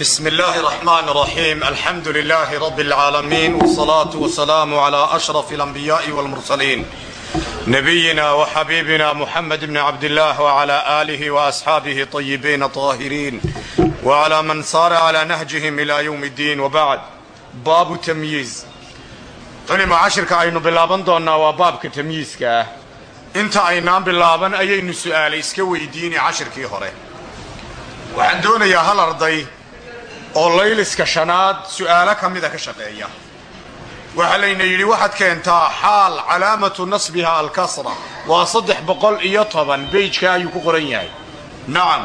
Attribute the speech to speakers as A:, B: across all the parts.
A: بسم الله الرحمن الرحيم الحمد لله رب العالمين والصلاة والسلام على أشرف الأنبياء والمرسلين نبينا وحبيبنا محمد بن عبد الله وعلى آله وأصحابه طيبين طاهرين وعلى من صار على نهجهم إلى يوم الدين وبعد باب تمييز culima cashirka aynu bilaaban doonnaa waa baabka tamyiiska ah inta aynaan bilaaban ayaynu su'aale iska weydiini cashirkii hore waxaan doonayaa hal arday oo layliska shanaad su'aalo ka mida ka shaqeeya. Waxaa layna yidhi waxaad keentaa xaal calaamatu nasbiha alkasra waa saddex boqol iyo toban beyjka ayuu ku qoran yahay. Nacam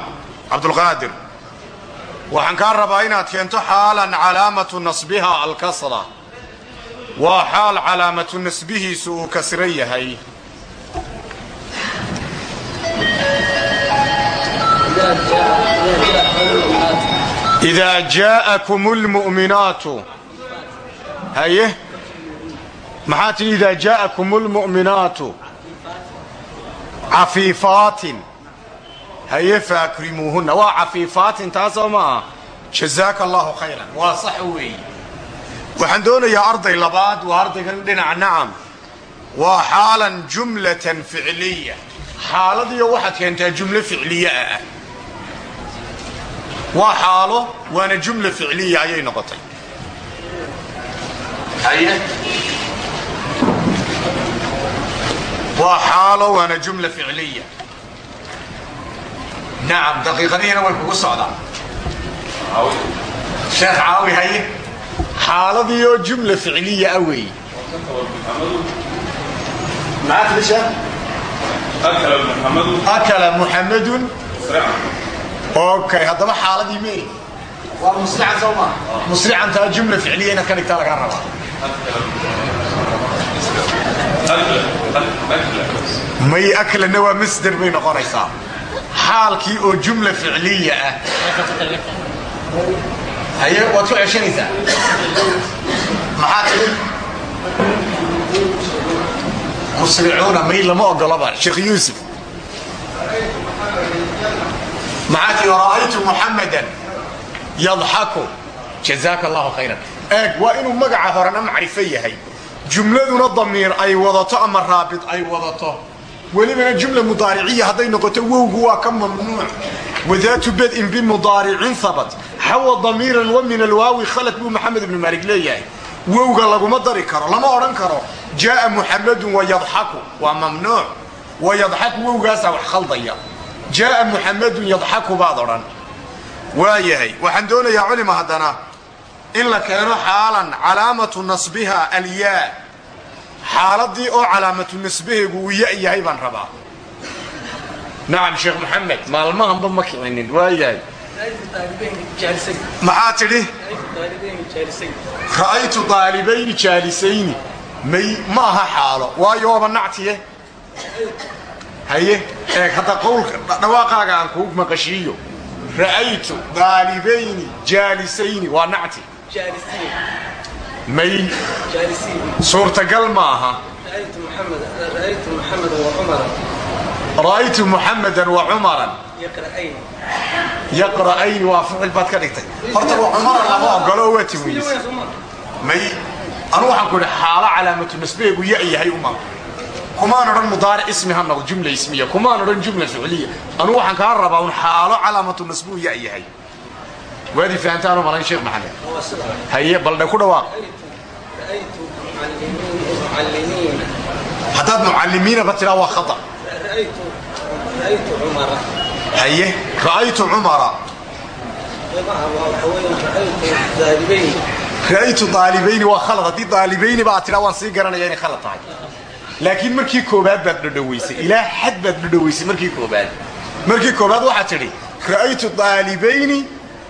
A: cabdulqaadir waxaan kaa rabaa inaad keento xaalan calaamatu nasbiha alkasra. Waa xaal calaamatu nasbihiisu uu kasran yahay idaa jaa'akum lmu'minaatu haye maxaa tidhi idaa jaa'akum lmu'minaatu cafiifaatin haye faakrimuuhunna waa cafiifaatin taasoo maaha jazaaka allahu khayran waa sax weeye waxaan doonayaa arday labaad waa ardaygan dhinaca nacam waa xaalan jumlatan ficliya xaaladiyo waxaad keentaa jumlo ficliya ah waa xaalo waana jumla ficliya ayay noqotay. Waa xaalo waana jumla ficliya. Nacam daqiiqadihiina way kugu socdaa. Sheekh caawi haye xaaladii oo jumla ficliya ah weeye akala muxamadun okay haddaba xaaladii me waa musrican soo maa musricantaa jumla ficliya inaad ka dhigtaa lagaa rabaa may aklana waa masder bay noqonaysaa. Xaalkii oo jumla ficliya ah. Haye waad ku ceshanaysaa? Maxaa tidhi musricuuna may lama ogolaba sheekh yuusuf maxaa tidhi ra'aytu muxamadan yadxaku jazaaka allahu khayran. Eeg waa inuu magaca horena macrifo yahay. Jumladuna damiir ay wadato ama raabit ay wadato. Welibana jumla mudaariciya hadday noqoto wowgu waa ka mamnuuc. Wadaatu bad'in bimudaaricin habat xawa damiiran wa min alwaawi khalad buu maxamed ibnu maalig leeyahay. Wowga laguma dari karo lama odhan karo. Jaaa muxamadun wayadxaku waa mamnuuc. Wayadxaku wowgaasaa wax khaldaya jaaa muxamadun yadxaku baad odhan. Waayahay waxaan doonayaa culima haddana in la keeno xaalan calaamatu nasbiha alyaa. Xaaladii oo calaamatu nasbaheegu uu ya yahay baan rabaa. Nacam sheekh maxamed maalmahanba ma kicinin waayahay. Maxaa tidhi? Ra'aytu daalibayni jaalisayni may ma aha xaalo waayo haye eeg hadda qowlka dhawaaqaaga aan kuu maqashiiyo. Ra'aytu daalibayni jaalisayni waa nacti. May. Suurtagal ma aha. Ra'aytu muxamadan wa cumaran yaqra'ayni. Waa ficil baad ka dhigtay. Horta cumaran lama ogolo waa timwiis may. Anu waxaan ku idhi xaalo calaamatu nasbeegu ya yahay uma kumaan odhan mudaaric ismi ha noqdo jumla ismiya. Kumaan odhan jumla ficliya anu waxaan kaa rabaa un xaalo calaamatu nasbuu ya yahay. Waadii fahantaanu malayn sheekh maxamed? Haye baldhe ku dhawaaq. Haddaad mucalimiinaba tidhaa waa khata. Haye ra'aytu cumara. Ra'aytu daalibayni. Waa khalad. Haddii daalibayni ba aad tidhaa waan sii garanaya inay khalad tahay laakiin markii koobaad baad dhadhawaysay ilaa xad baad dhadhawaysay markii koobaad. Markii koobaad waxaad tidhi ra'aytu daalibayni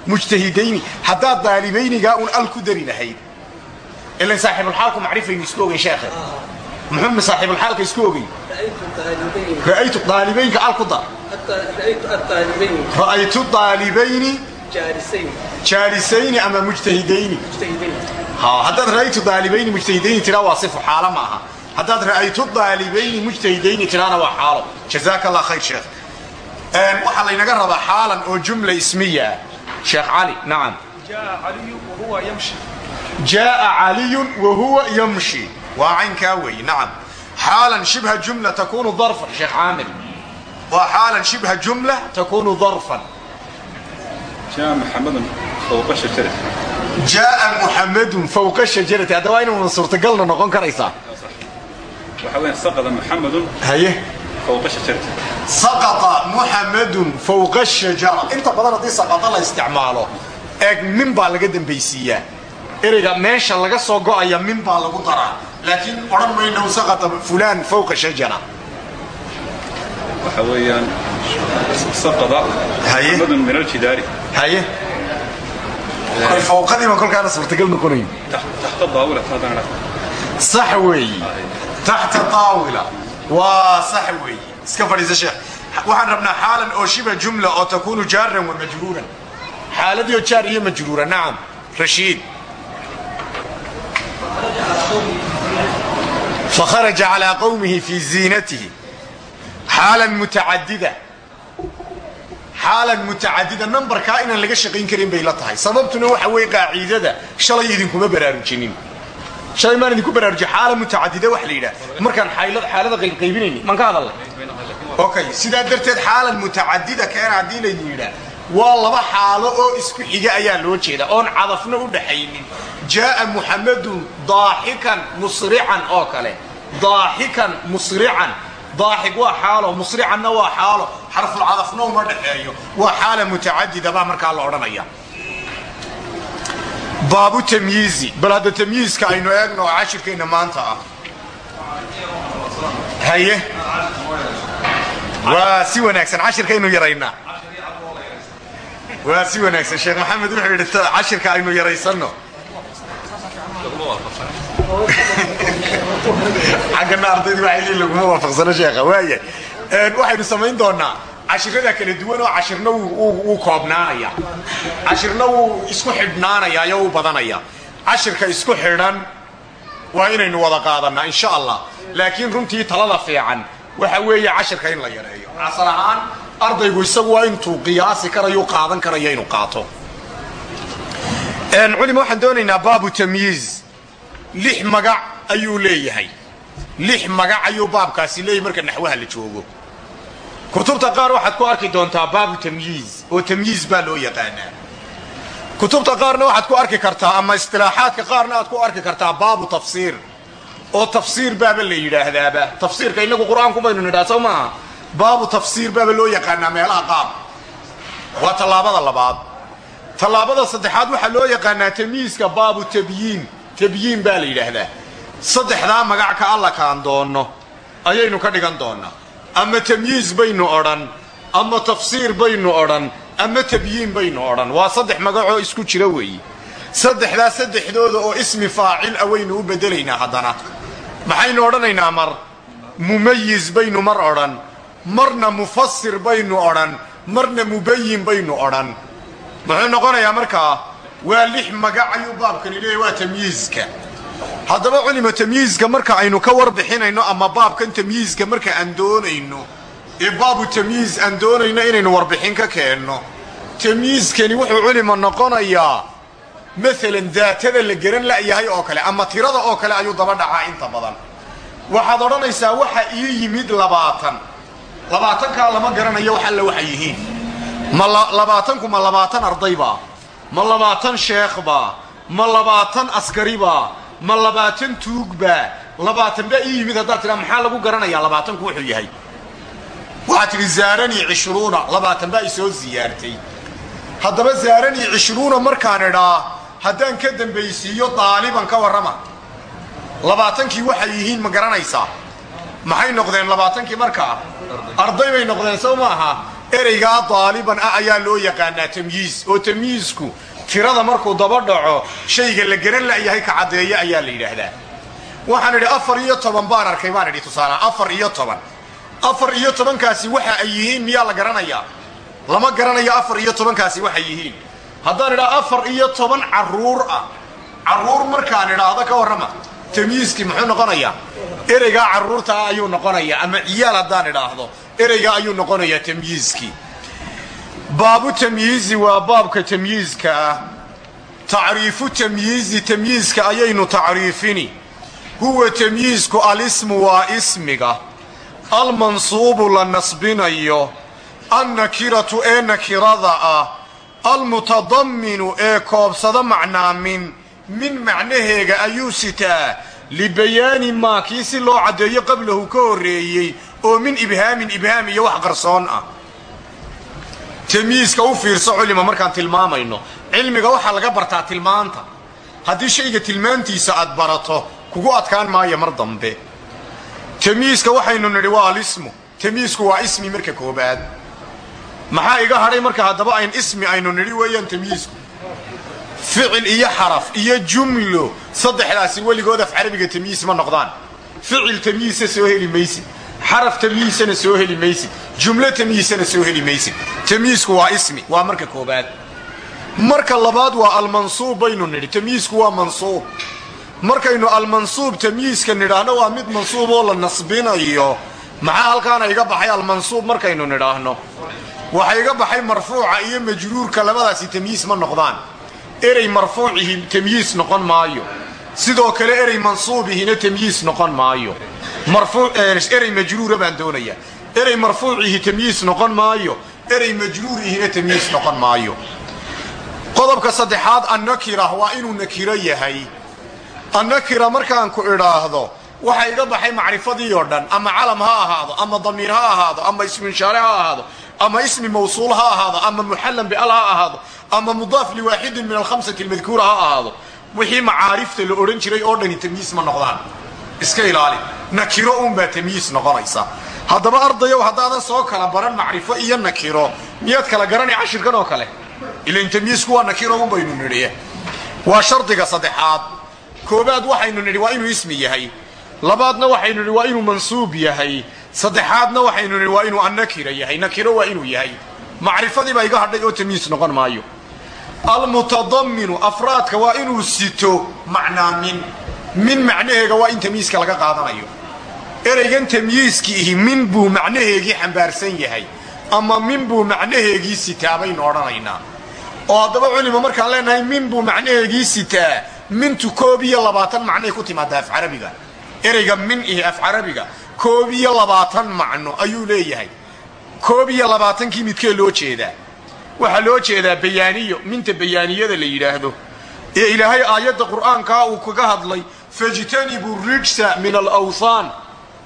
A: mujtahidayni. Haddaad daalibaynigaa un al ku dari lahayd ilan saaxiibulxaalku macrifaynu isku ogeyn sheekhe. Muxuu saaxiibulxaalka isku ogeyn. Ra'aytu daalibaynka al ku dar. Ra'aytu daalibayni jaarisayni ama mujtahidayni. Haddaad ra'aytu daalibayni mujtahidayni tidhaa waa sifu xaalo ma aha haddaad ra'aytu daalibayni mujtahidayni tidhaana waa xaalo. Jazaak allah khayr sheekh. Waxaa laynaga rabaa xaalan oo jumla ismiyaa sheekh cali nacam. Jaaa caliyun wahuwa yamshi. Waa caynkaa weeye nacam. Xaalan shibha jumla takunu darfan. Sheekh caamir. Waa xaalan shibha jumla takunu darfan. Jaaa muxamadun fawqa shajarati. Hadda waa inuuna suurtagalna noqon karaysaa saqaa muxamadun fowqa shajara inta badan haddii saqata la isticmaalo eeg min baa laga dambaysiiyaa ereyga meesha laga soo go'aya min baa lagu daraa. Laakiin odhan mayno saqata fulaan fowqa shajara
B: waxaa weeyaan
A: saqada
B: muxamadun min aljidaari.
A: Haye. Fowqadiiba kolkaana suurtagal
B: noqonayn. Taxta daawila
A: sax weeye taxta taawila waa sax weeye iska fadhiisa sheekh waxaan rabnaa xaalan oo shiba jumla oo takunu jaaran wa majruuran xaaladiio jaar iyo majruura nacam rashiid fakharaja calaa qowmihi fii ziinatihi xaalan mutacadida xaalan mutacadida nambarkaa inaan laga shaqayn karin bay la tahay sababtuna waxa weeye qaaciidada shalay idinkuma baraarujinin shalay maan idinku baraarujiy xaala mutacadida wax la yidhaah markaan xaalada qaybqaybinayni maan ka hadalna okay sidaa darteed xaalan mutacadida keena haddii laydin yidhaah waa laba xaalo oo isku xiga ayaa loo jeeda oon cadafna u dhaxaynin. Jaaa muxamadun daaxikan musrican oo kale. Daaxikan musrican. Daaxik waa xaalo musricanna waa xaalo. Xarfulcadafna uma dhaxeeyo. Waa xaala mutacadida baa markaa la odhanaya baabu tamyiizi bal hadda tamyiizka aynu eegno oo cashirkeenna maanta ah. Haye. Waa si wanaagsan cashirkaynu yaraynaa. Waa si wanaagsan. Sheekh maxamed wuxuu yidhi cashirka aynu yaraysanno. Xaggana ardaydu waxay leeyihiin laguma waafaqsano sheekha. Waaya waxaynu samayn doonaa cashirada kala duwan oo cashirna wuu- koobnaanaya. Cashirna wuu isku xidhnaanaya iyo wuu badanaya. Cashirka isku xidhan waa inaynu wada qaadanaa insha allah. Laakiin runtii talada fiican. Waxa weeye cashirka in la yareeyo. Asal ahaan ardaygu isagu waa intuu qiyaasi karayo qaadan karayo inuu qaato. Een, culima waxaan doonaynaa baabu tamyiiz. Lix magac ayuu leeyahay. Lix magac ayuu baabkaasi leeyahay marka naxwaha la joogo kutubta qaar waxaad ku arki doontaa baabu tamyiiz oo tamyiiz baa loo yaqaanaa. Kutubta qaarna waxaad ku arki kartaa ama istilaaxaadka qaarna aad ku arki kartaa baabu tafsiir. Oo tafsiir baaba la yidhaahdaaba tafsiirka inagu qur'aanku baynu nidhaa soo maaha baabu tafsiir baaba loo yaqaanaa meelaha qaar. Waa tallaabada labaad. Tallaabada saddexaad waxaa loo yaqaanaa tamyiizka baabu tabyiin. Tabyiin baa la yidhaahdaa. Saddexdaa magac ka alla kaan doonno. Ayaynu ka dhigan doonnaa ama tamyiiz baynu odhan ama tafsiir baynu odhan ama tabyiin baynu odhan waa saddex magacoo isku jira weeye saddexdaa saddexdooda oo ismi faacil ah waynu u beddelaynaa haddana maxaynu odhanaynaa mar mumayiz baynu mar odhan marna mufasir baynu odhan marna mubayin baynu odhan muxuu noqonayaa markaa waa lix magac ayuu baabkani leeyahy waa tamyiizka haddaba culima tamyiizka marka aynu ka warbixinayno ama baabkan tamyiizka marka aan doonayno ee baabu tamyiiz aan doonayno inaynu warbixin ka keenno. Tamyiizkani wuxuu culima noqonayaa maalan daatada la garan la'yahay oo kale ama tirada oo kale ayuu daba dhacaa inta badan. Waxaad odhanaysaa waxa ii yimid labaatan. Labaatankaa lama garanayo wax alla waxay yihiin. Ma la- labaatanku ma labaatan ardaybaa ma labaatan sheekhbaa ma labaatan askaribaa ma labaatan tuugbaa labaatan baa ii yimid haddaad tidhaa maxaa lagu garanayaa? Labaatanku wuxuu yahay. Waxaad tidhi zaaranii cishruuna. Labaatan baa isoo siyaartay haddaba zaaranii cishruuna markaan idhaa haddaan ka dambaysiiyo daaliban ka warrama. Labaatankii waxay yihiin ma garanaysaa? Maxay noqdeen labaatankii markaa? Arday bay noqdeen sow maaha ereygaa daaliban ah ayaa loo yaqaanaa tamyiiz. Oo tamyiizku tirada markuu daba dhaco shayga la garan la'yahay ka caddeeya ayaa la yidhaahdaa. Waxaan idhi afar iyo toban baan arkay baan idhi tusaale afar iyo toban. Afar iyo tobankaasi waxa ay yihiin miyaa la garanayaa? Lama garanayo afar iyo tobankaasi waxay yihiin. Haddaan idhaa afar iyo toban carruur ah. Carruur markaan idhaahdo ka warrama. Tamyiizkii muxuu noqonayaa? Ereygaa carruurta ah ayuu noqonayaa ama ciyaal haddaan idhaahdo ereygaa ayuu noqonayaa tamyiizkii baabu tamyiizi waa baabka tamyiizka ah. Tacriifu tamyiizi tamyiizka ayaynu tacriifini. Huwa tamyiizku alismu waa ismiga. Almansuubu la nasbinayo. Annakiratu ee nakirada ah. Almutadamminu ee koobsada macnaamin min macnaheega ayuu sitaa. Libayaani maa kii si loo caddeeyo qablahu ka horreeyey oo min ibhaamin ibhaam iyo wax qarsoon ah tamyiiska u fiirso culima markaan tilmaamayno. Cilmiga waxaa laga bartaa tilmaanta. Haddii shayga tilmaantiisa aad barato kugu adkaan maayo mar dambe. Tamyiiska waxaynu nidhi waa alismu tamyiisku waa ismi marka koobaad. Maxaa iga hadhay marka haddaba ayn ismi aynu nidhi weeyaan tamyiisku ficil iyo xaraf iyo jumlo. Saddexdaasi weligood af carabiga tamyiis ma noqdaan. Ficil tamyiisa soo heli maysid xaraf tamyiisana soo heli maysid jumlo tamyiisana soo heli maysid. Tamyiisku waa ismi waa marka koobaad. Marka labaad waa almansuub baynu nidhi tamyiisku waa mansuub. Markaynu almansuub tamyiiska nidhaahno waa mid mansuub oo la nasbinayo. Maxaa halkaana iga baxay almansuub markaynu nidhaahno? Waxa iga baxay marfuuca iyo majruurka labadaasi tamyiis ma noqdaan. Erey marfuucihi tamyiis noqon maayo sidoo kale erey mansuubihina tamyiis noqon maayo. Erey majruura baan doonayaa erey marfuucihi tamyiis noqon maayo. Erey majruurihina tamyiis noqon maayo. Qodobka saddexaad annakira waa inuu nakiro yahay. Annakira markaan ku idhaahdo waxa iga baxay macrifadii oo dhan ama calam ha ahaado ama damiir ha ahaado ama isminshaare ha ahaado ama ismi mawsuul ha ahaado ama muxallan bial ha ahaado ama mudaaf liwaaxidin min alkhamsati almadkuura ha ahaado wixii macaarifta la odhan jiray oo dhani tamyiis ma noqdaan. Iska ilaali. Nakiro uunbaa tamyiis noqonaysa. Haddaba ardayow haddaadan soo kala baran macrifo iyo nakiro. Miyaad kala garanay cashirkan oo kale? Ilan tamyiisku waa nakiro un baynu nidhi. Waa shardiga saddexaad. Koobaad waxaynu nidhi waa inuu ismi yahay. Labaadna waxaynu nidhi waa inuu mansuub yahay. Saddexaadna waxaynu nidhi waa inuu annakira yahay. Nakiro waa inuu yahay. Macrifadii baa iga hadhay oo tamyiis noqon maayo almutadamminu afraadka waa inuu sito macnaa min min macnaheega waa in tamyiiska laga qaadanayo. Ereygan tamyiiskiihi min buu macnaheegii xambaarsan yahay ama min buu macnaheegii sitaa baynu odhanaynaa. Oo haddaba culima markaan leenahay min buu macnaheegii sitaa mintu koob iyo labaatan macnay ku timaada af carabiga. Ereyga min ihi af carabiga koob iyo labaatan macno ayuu leeyahay. Koob iyo labaatankii midkee loo jeedaa waxaa loo jeedaa bayaaniyo minta bayaaniyada la yidhaahdo. Ee ilaahay aayadda qur'aankaa uu kaga hadlay fajtanibuu rijsa min alawthaan.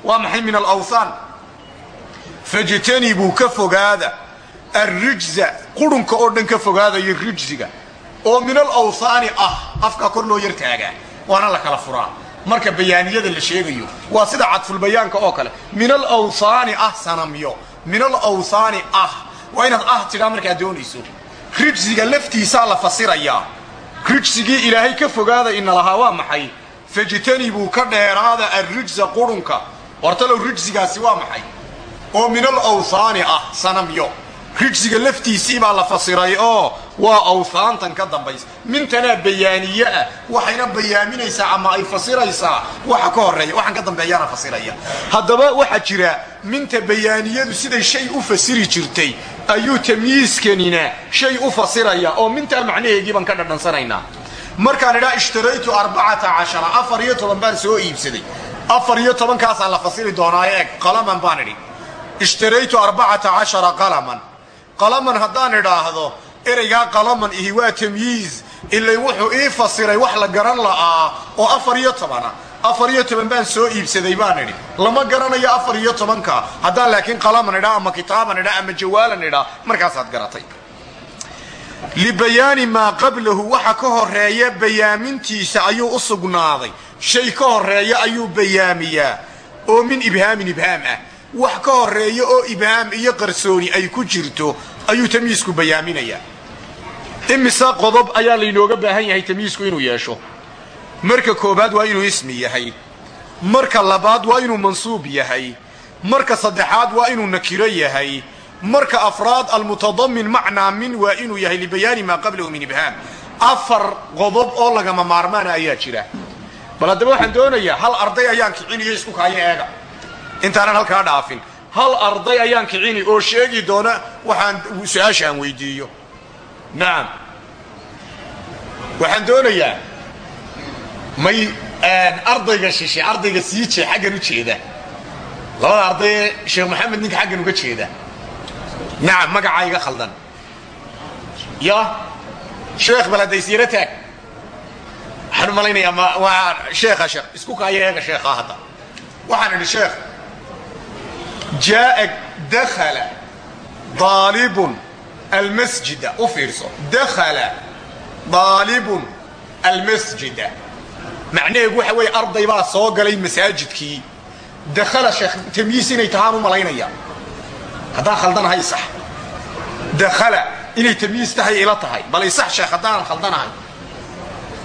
A: Waa maxay min alawthaan? Fajtanibuu ka fogaada. Arrijza qurunka oo dhan ka fogaadayo rijsiga. Oo min alawthaani ah afkaa kor loo yar taagaa waana la kala furaa. Marka bayaaniyada la sheegayo waa sida cadfulbayaanka oo kale. Min alawthaani ah sanamyo. Min alawthaani ah waa inaad ah tidhaa markaad doonayso. Rijsiga laftiisaa la fasirayaa rijsigii ilaahay ka fogaada ina lahaa waa maxay? Fajtanibuu ka dheeraada arrijsa qurunka. Hortalow rijsigaasi waa maxay? Oo min alawthaani ah sanamyo rijsiga laftiisii baa la fasiray oo waa awthaantan ka dambaysa mintanaa bayaaniye ah. Waxayna bayaaminaysaa ama ay fasiraysaa. Waxa ka horreeya waxaan ka dambeeyaana fasiraya. Haddaba waxaa jira minta bayaaniyadu siday shay u fasiri jirtay. Ayuu tamyiiskanina shay u fasiraya. Oo mintaa macnaheegii baan ka dhadhansanaynaa. Markaan idhaa ishtaraytu arbacata cashara. Afar iyo toban baan soo iibsaday. Afar iyo tobankaasaa la fasiri doonaa eeg qalaman baan idhi. Ishtaraytu arbacata cashara qalaman qalaman haddaan idhaahdo ereygaa qalaman ihi waa tamyiiz. Ilay wuxuu ii fasiray wax la garan la'aa oo afar iyo tobana afar iyo toban baan soo iibsaday baan idhi. Lama garanayo afar iyo tobanka. Haddaan laakiin qalaman idhaa ama kitaaban idhaa ama jawaalan idhaa markaasaad garatay. Libayaani maa qablahu waxa ka horreeya bayaamintiisa ayuu u sugnaaday. Shay ka horreeya ayuu bayaamiyaa. Oo min ibhaamin ibhaam ah wax ka horreeya oo ibhaam iyo qarsooni ay ku jirto ayuu tamyiisku bayaaminayaa imise qodob ayaa laynooga baahan yahay tamyiisku inuu yeesho? Marka koobaad waa inuu ismi yahay. Marka labaad waa inuu mansuub yahay. Marka saddexaad waa inuu nakiro yahay. Marka afraad almutadamin macnaa min waa inuu yahay libayaani maa qablahu min ibhaam afar qodob oo lagama maarmaana ayaa jira. Bal haddaba waxaan doonayaa hal arday ayaan kicinayo isku kaayo eega intaanan halkaa dhaafin. Hal arday ayaan kicini oo sheegi doona waxaan su'aasha aan weydiiyo. Nacam waxaan doonayaa may ardayga shishe ardayga sii jee xaggan u jeeda. Labada ardaye sheekh maxamed ninka xaggan uga jeeda. Nacam magacaa iga khaldan. Ya sheekh baladaysyaro taag. Waxaan u malaynayaa ma waa sheekha sheekh isku kaaya eega sheekhaa hadda. Waxaan idhi sheekh jaa'a dakhala daalibun almasjida u fiirso dakhala daalibun almasjida macnaheegu waxa weeye arday baa soo galay masaajidkii dakhala sheekh tamyiis inay tahaan u malaynaya haddaan khaldanahay sax dakhala inay tamyiis tahay ila tahay bal isax sheekh haddaanan khaldanahay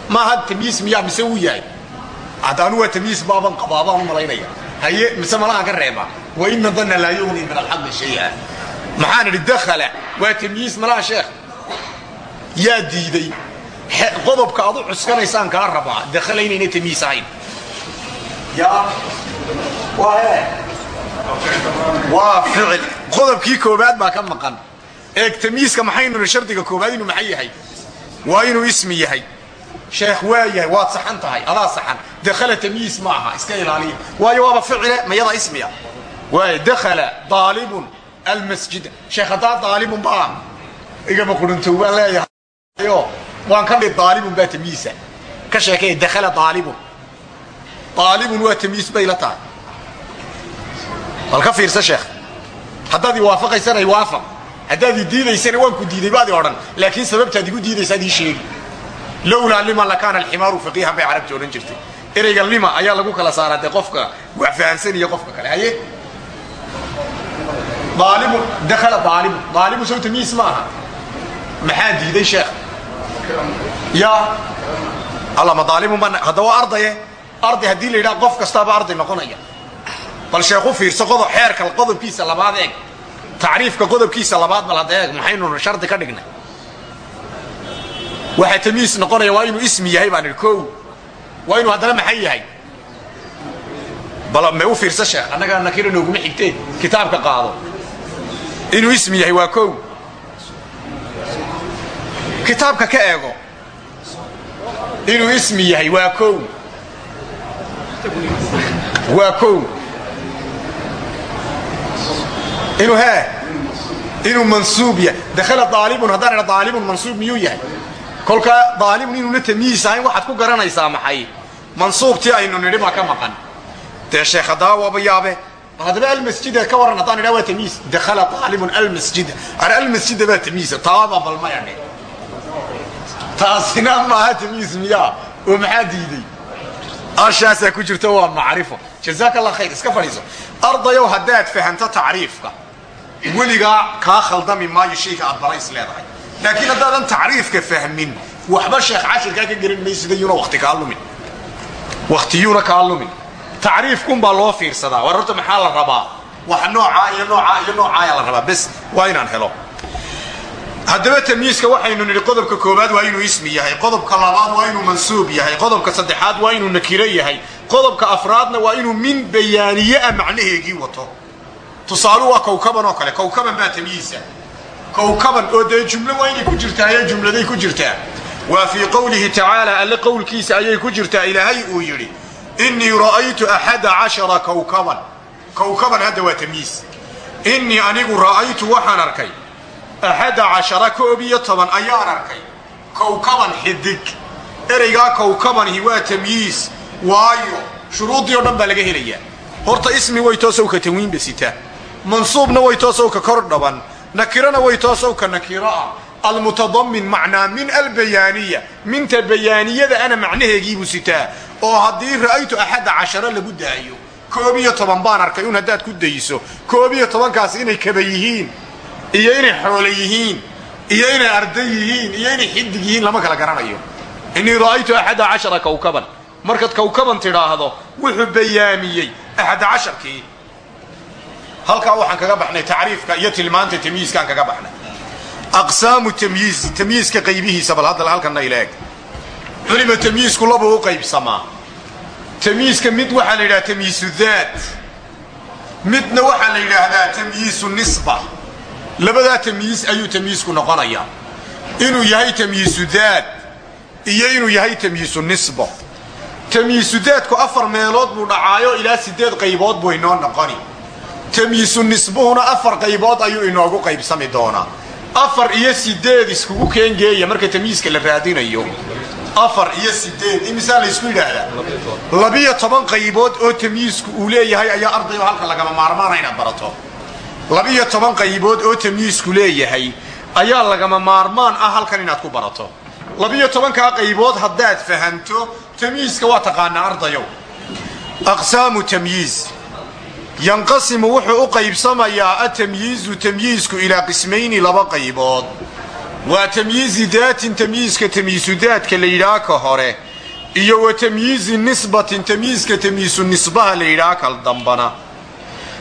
A: maaha tamyiis miyaa mise uu yahay haddaanu waa tamyiis baaban qabaa baan u malaynaya haye mise malahan ka reeba wa ina danna laa yugni min alxaqi shaya maxaan idhi dakhala waa tamyiis malaha sheekh yaa diiday qodobka aad u cuskanaysaan kaa rabaa dakhala inayna tamyiis ahayn waa ficil qodobkii koobaad baa ka maqan eeg tamyiiska maxaynu nihi shardiga koobaad inuu maxay yahay waa inuu ismi yahay sheekh waa yahay waad saxan tahay. Adaa saxan. Dakhala tamyiis ma aha. Iska ilaaliya waayo waaba ficile mayada ismiya? Waay dakhala daalibun almasjida sheekh haddaa daalibun baa igama quruntow baan leeyahayo waan ka dhid daalibun baa tamyiisa ka sheekay dakhala daalibun. Daalibun waa tamyiis bay la tahay. Bal ka fiirsa sheekh haddaad iwaafaqaysana iwaafaq haddaad i diidaysana waan ku diiday baad i odhan. Laakiin sababtaad igu diidaysaad ii sheegi lowlaa lima lakaana alximaaru faqiihan bay carabti odhan jirtay. Ereyga lima ayaa lagu kala saaraa dee qofka wax fahamsanaya qofka kale haye? Aalibun dakhala aalibun aalibun sow tamyiis ma aha. Maxaa diiday sheekh? Ya. Alla ma aalibun ba hadda waa ardaye? Arday haddii la yidhaha qof kastaaba arday noqonaya. Bal sheekh u fiirso qodob xeerka qodobkiisa labaad eeg. Tacriifka qodobkiisa labaad bal hadda eeg maxaynu shardi ka dhignay waxaa tamyiis noqonaya waa inuu ismi yahay baan idhi kow. Waa inuu haddana maxay yahay? Bal me u fiirsa sheekh? Annagaa nakira nooguma xigtee? Kitaabka qaado. Inuu ismi yahay waa kow. Kitaabka ka eego. Inuu ismi yahay waa kow. Waa kow. Inuu hee? Inuu mansuub yahay. Dakhala daalibun haddaan idha daalibun mansuub miyuu yahay kolka daalibun inuuna tamyiis ahayn waxaad ku garanaysaa maxay? Mansuubtii aynu nidhi baa ka maqan. Dee sheekh haddaa waaba yaabe bal haddaba almasjida ka waran haddaan idhaa waa tamyiis dakhala daalibun almasjida ana almasjida baa tamyiisa taaba bal maya dhe taasina maaha tamyiis miyaa oo maxaa diiday? Ashaasaa ku jirta waa macrifo. Jazaaka allah khayr iska fadhiiso. Ardayow haddaad fahamto tacriifka weligaa kaa khaldami maayo shayga aad barays leedahay laakiin haddaadan tacriifka fahmin waxba sheekh cashirkaa ka gerin maysida yuuna wakti kaa lumin waktiyuuna kaa lumin tacriifkunbaa loo fiirsadaa war horta maxaa la rabaa wax noocaa iyo noocaa iyo noocaayaa la rabaa bes waa inaan helo haddaba tamyiiska waxaynu nidhi qodobka koobaad waa inuu ismi yahay qodobka labaad waa inuu mansuub yahay qodobka saddexaad waa inuu nakiro yahay qodobka afraadna waa inuu min bayaaniyeah macnaheegii wato tusaalu kowkaban oo dee jumlo waa inay ku jirtaa ayay jumladay ku jirtaa waa fii qowlihi tacaala alle qowlkiisa ayay ku jirtaa ilaahay uu yidhi innii ra'aytu axada cashara kowkaban kowkaban hadda waa tamyiis innii anigu ra'aytu waxaan arkay axada cashara koob iyo toban ayaan arkay kowkaban xidig ereygaa kowkabanihi waa tamyiis waayo shuruuddii o dhan baa laga helayaa horta ismi way toosowka tanwiinba sitaa mansuubna way toosowka kor dhaban nakirana way toosowka nakiro ah. Almutadamin macnaa min albayaaniya. Minta bayaaniyada ana macnaheegiibuu sitaa. Oo haddii ra'aytu axada cashara lagu daayo koob iyo toban baan arkay un haddaad ku dayso. Koob iyo tobankaas inay kaba yihiin iyo inay xoolo yihiin iyo inay arday yihiin iyo inay xidig yihiin lama kala garanayo. Innii ra'aytu axada cashara kowkaban markaad kowkaban tidhaahdo wuxuu bayaamiyey axada casharkii halkaa waxaan kaga baxnay tacriifka iyo tilmaanta tamyiiskaan kaga baxnay. Aqsaamu tamyiiz tamyiiska qaybihiisa bal hadda halkanna ila eg culima tamyiisku labuu u qaybsamaa. Tamyiiska mid waxaa la yidhaha tamyiisu daat midna waxaa la yidhaahdaa tamyiisu nisba. Labadaa tamyiis ayuu tamyiisku noqonayaa inuu yahay tamyiisu daad iyo inuu yahay tamyiisu nisbo. Tamyiisu daadku afar meelood buu dhacaayo ilaa sideed qaybood buu inoo noqoni tamyiisu nisbuhuna afar qaybood ayuu inoogu qaybsami doonaa. Afar iyo sideed iskugu keengeeya marka tamyiiska la raadinayo. Afar iyo sideed imisaa laysku yidhaahdaa labiyo toban qaybood oo tamyiisku uu leeyahay ayaa ardayo halka lagama maarmaana inaad barato. Labiyo toban qaybood oo tamyiisku leeyahay ayaa lagama maarmaan ah halkan inaad ku barato. Labiyo tobankaa qaybood haddaad fahanto tamyiiska waa taqaanaa ardayow. Aqsaamu tamyiis yanqasimu wuxuu u qaybsamayaa atamyiizu tamyiisku ilaa qismayni laba qaybood. Waa tamyiizi daatin tamyiiska tamyiisu daadka la yidhaha ka hore iyo wa tamyiizi nisbatin tamyiiska tamyiisu nisbaha la yidhaha kal dambana.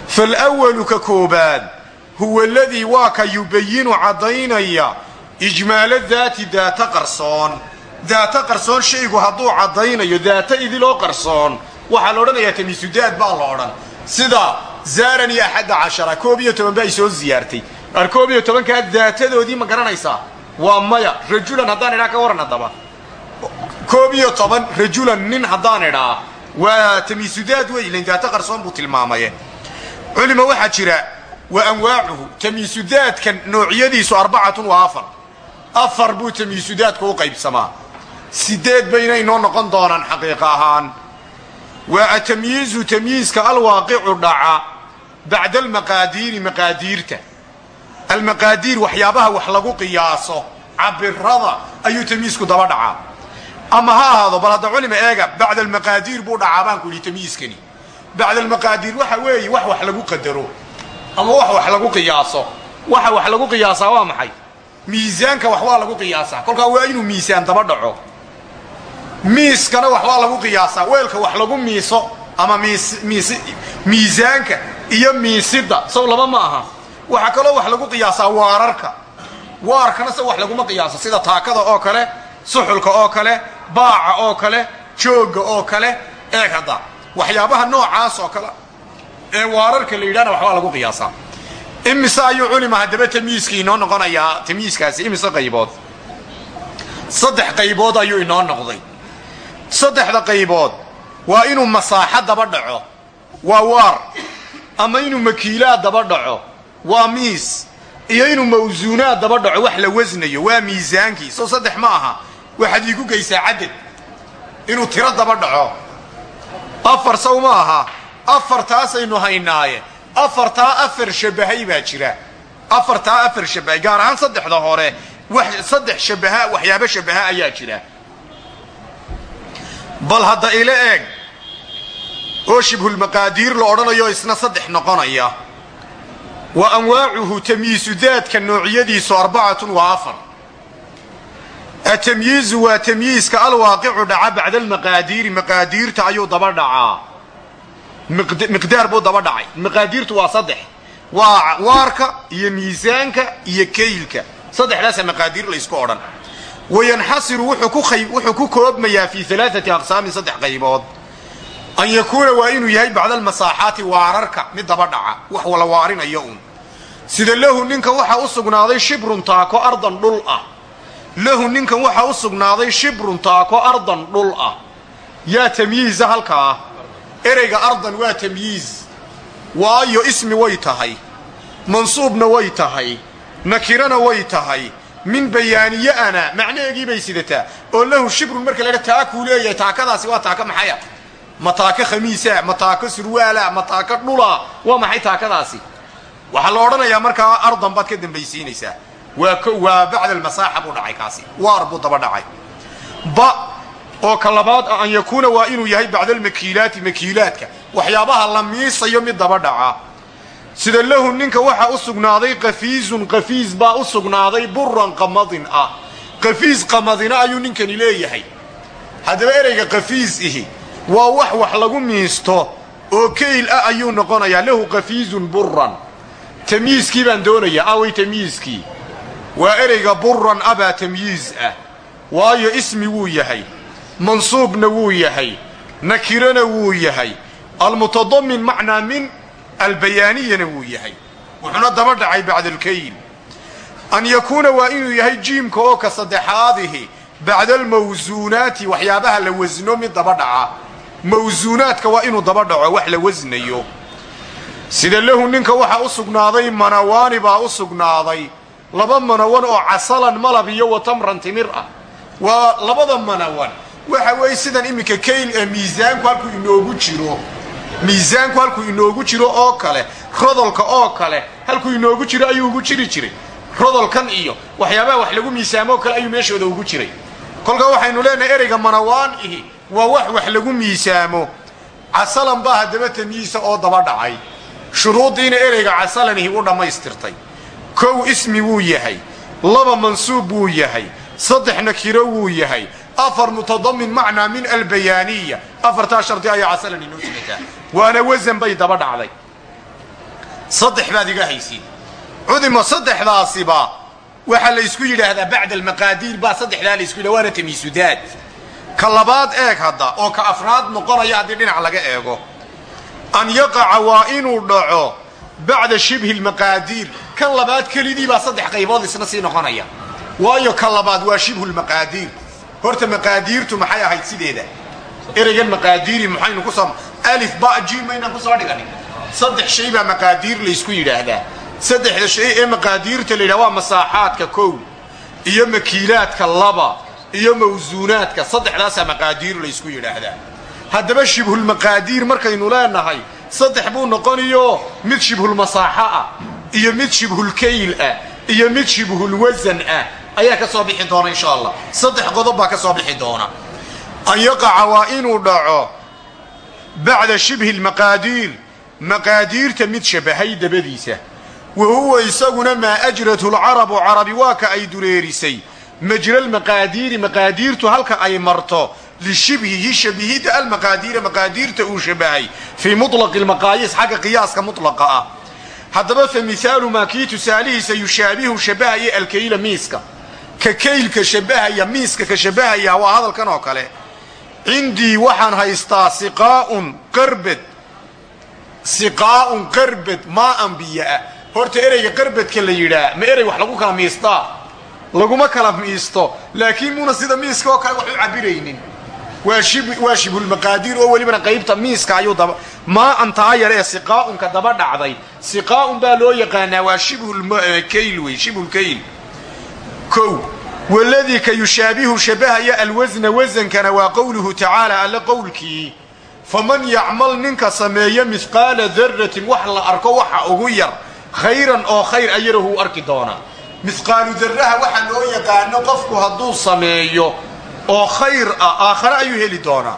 A: Falwalu ka koobaad huwa aladii waa ka yubayinu caddaynaya ijmaalo daati daata qarsoon. Daata qarsoon shaygu hadduu caddaynayo daata idiloo qarsoon waxaa la odhanayaa tamyiisu daad baa la odhan sida zaarani axadda cashara koob iyo toban baa isoo ziyaartay. Ar koob iyo tobankaa daatadoodii ma garanaysaa waa maya rajulan haddaan idhaa ka waran haddaba. Toban rajulan nin haddaan idhaa. Waa tamyiisudaad wey ilan daata qarsoon buu tilmaamaye. Culima waxaa jira wa anwaacuhu tamyiisudaadka noocyadiisu arbacatun waa afar. Afar buu tamyiisudaadku u qaybsamaa. Sideed bayna inoo noqon doonaan xaqiiqa ahaan waa atamyiizu tamyiiska alwaaqicu dhaca bacda almaqaadiiri maqaadiirta. Almaqaadiir waxyaabaha wax lagu qiyaaso cabirada ayuu tamyiisku daba dhacaa. Ama ha ahaado bal hadda culima eega bacda almaqaadiir buu dhacaa baan ku yidhi tamyiiskani bacda almaqaadiir waxa weeye wax wax lagu qadaro ama wax wax lagu qiyaaso. Waxa wax lagu qiyaasaa waa maxay? Miisaanka wax waa lagu qiyaasaa. Kolkaa waa inuu miisaan daba dhaco miiskana wax waa lagu qiyaasaa weelka wax lagu miiso ama miisaanka iyo miisida sow laba ma aha. Waxaa kaloo wax lagu qiyaasaa waararka. Waarkana se wax laguma qiyaaso sida taakada oo kale suxulka oo kale baaca oo kale joogga oo kale. Eeg hadda waxyaabaha noocaas oo kale ee waararka la yidhahna waxbaa lagu qiyaasaa. Imise ayuu culima haddaba tamyiiskii inoo noqonayaa tamyiiskaasi imise qaybood? Saddex qaybood ayuu inoo noqday saddexda qaybood. Waa inuu masaaxo daba dhaco. Waa waar. Ama inuu makiilaa daba dhaco. Waa miis. Iyo inuu mawsuunaad daba dhaco wax la wasnayo. Waa miisaankii soo saddex ma aha. Waxaad iigu geysaa cadad inuu tiro daba dhaco. Afar saw ma aha. Afartaasaynu haynaaye. Afartaa afar shabahay baa jira. Afartaa afar shabahay gaar ahaan saddexda hore. Saddex shabaha waxyaabo shabaha ayaa jira bal hadda ila eeg. Oo shibhulmaqaadiir la odhanayo isna saddex noqonaya. Wa anwaacuhu tamyiisu daadka noocyadiisu arbacatun waa afar. Atamyiizu waa tamyiiska alwaaqicu dhaca bacda almaqaadiiri maqaadiirta ayuu daba dhacaa. Miqdaar buu daba dhacay. Maqaadiirtu waa saddex. Waa waarka iyo miisaanka iyo kaylka saddexdaasa maqaadiir laysku odhan wayanxasiru wuxuu ku koobmayaa fii alaaati aqsaamin saddex qaybood. An yakuuna waa inuu yahay bacda almasaaxaati waararka mid daba dhaca wax wala waarinayo uun. Sida lahu ninkan waxaa u sugnaaday shibrun taako ardan dhul ah. Lahu ninkan waxaa u sugnaaday shibrun taako ardan dhul ah. Yaa tamyiiza halkaa ereyga ardan waa tamyiiz. Waayo ismi way tahay. Mansuubna way tahay. Nakirana way tahay min bayaaniyeana macnaheegii bay sidataa. Oo lahu shibrun marka laha taakuu leeyahay taakadaasi waa taaka maxaya. Ma taako khamiisa ma taako surwaala ma taako dhula waa maxay taakadaasi? Waxaa la odhanayaa markaa ardan baad ka dambaysiinaysaa. Waa waa bacda almasaaxa buu dhacay kaasi. Waar buu daba dhacay. Ba oo ka labaad an yakuuna waa inuu yahay bacda almakiilaati makiilaadka. Waxyaabaha la miisayo mid daba dhaca sida lahu ninka waxaa u sugnaaday qafiizun qafiis baa u sugnaaday buran qamadin ah. Qafiis qamadina ayuu ninkani leeyahay. Haddaba ereyga qafiis ihi waa wax wax lagu miisto oo kayl ah ayuu noqonayaa lahu qafiizun buran tamyiiskii baan doonayaa away tamyiiskii waa ereyga buran abaa tamyiiz ah. Waayo ismi wuu yahay mansuubna wuu yahay nakirana wuu yahay. Almutadamin macnaa min albayaaniyana wuu yahay. Wuxuuna daba dhacay bacda alkayl an yakuuna waa inuu yahay jiimka oo ka saddexaadihi bacda almawsuunaati waxyaabaha la wasno mid daba dhaca. Mawsuunaadka waa inuu daba dhaco wax la wasnayo. Sida lahu ninka waxaa u sugnaaday manawaani baa u sugnaaday. Laba manawan oo casalan malab iyo watamran timir ah. Waa labada manawan. Waxa weeye sidan iminka kayl ee miisaanku halkuu inoogu jiro miisaanku halkuu inoogu jiro oo kale rodolka oo kale halkuu inoogu jiro ayuu ugu jiri jiray. Rodolkan iyo waxyaabaha wax lagu miisaamoo kale ayuu meeshooda ugu jiray. Kolkaa waxaynu leenahay ereyga manawaan ihi waa wax wax lagu miisaamo. Casalan baa haddaba tamyiisa oo daba dhacay. Shuruuddiina ereyga casalanihi u dhammaystirtay. Kow ismi wuu yahay laba mansuub wuu yahay saddex nakiro wuu yahay afar mutadamin macnaa min albayaaniya. Afartaa shardi ayaa casalan inoo jigataa waana wasan bay daba dhacday. Saddex baad iga haysid. Cudimo saddexdaasiba waxaa la ysku yidhaahdaa bacda almaqaadiir baa saddexdaa la ysku yidhah waana tamiisudaad ka labaad eeg hadda oo ka afraad noqonaya haddii dhinac laga eego. An yaqaca waa inuu dhaco bacda shibhi lmaqaadiir kan labaad kelidii baa saddex qaybood isna sii noqonaya. Waayo ka labaad waa shibhu lmaqaadiir horta maqaadiirtu maxay ahayd sideeda ereygan maqaadiiri maxaynu ku soo alif ba ji maynaan ku soo dhiganin saddex shay baa maqaadiir laysku yidhaahdaa. Saddexda shay ee maqaadiirta la yidhaha waa masaaxaadka kow iyo makiilaadka laba iyo mawsuunaadka saddexdaasaa maqaadiir laysku yidhaahdaa. Haddaba shibhulmaqaadiir markaynu leenahay saddex buu noqoniyo mid shibhulmasaaxo ah iyo mid shibhulkayl ah iyo mid shibhulwasan ah. Ayaa ka soo bixi doona insha allah. Saddex qodob baa ka soo bixi doona an yaqaca waa inuu dhaco bacda shibhi lmaqaadiir maqaadiirta mid shabahay dabadiisa. Wa huwa isaguna maa ajrathu lcarabu carabi waa ka ay dureerisay majra lmaqaadiiri maqaadiirtu halka ay marto lishibhihi shabihidda almaqaadiira maqaadiirta uu shabahay. Fii muطlaqi lmaqaayis xagga qiyaaska mutlaqa ah. Haddaba fa mihaalu maa kii tusaalihiisa yushaabihu shabahaya alkayla miiska. Ka kaylka shabahaya miiska ka shabahaya waa hadalkan oo kale cindii waxaan haystaa siqaa'un qarbed siqaa'un qarbed maa'an biyoah horta ereyga qarbedka la yidhaa ma erey wax lagu kala miistaa? Laguma kala miisto. Laakiin muuna sida miiska oo kale wax u cabiraynin waa shibhulmaqaadiir oo welibana qaybta miiska ayuu daba maa'an taa yar ee siqaa'unka daba dhacday. Siqaa'un baa loo yaqaanaa waa kow waladii ka yushaabihu shabahaya alwasna wasankana waa qowluhu tacaala alle qowlkii faman yacmal ninka sameeyo mihqaala daratin wax la arko waxa ugu yar khayran oo khayr ayarahu u arki doonaa mihqaalu daraha waxa loo yaqaano qofku hadduu sameeyo oo khayr ah aakhare ayuu heli doonaa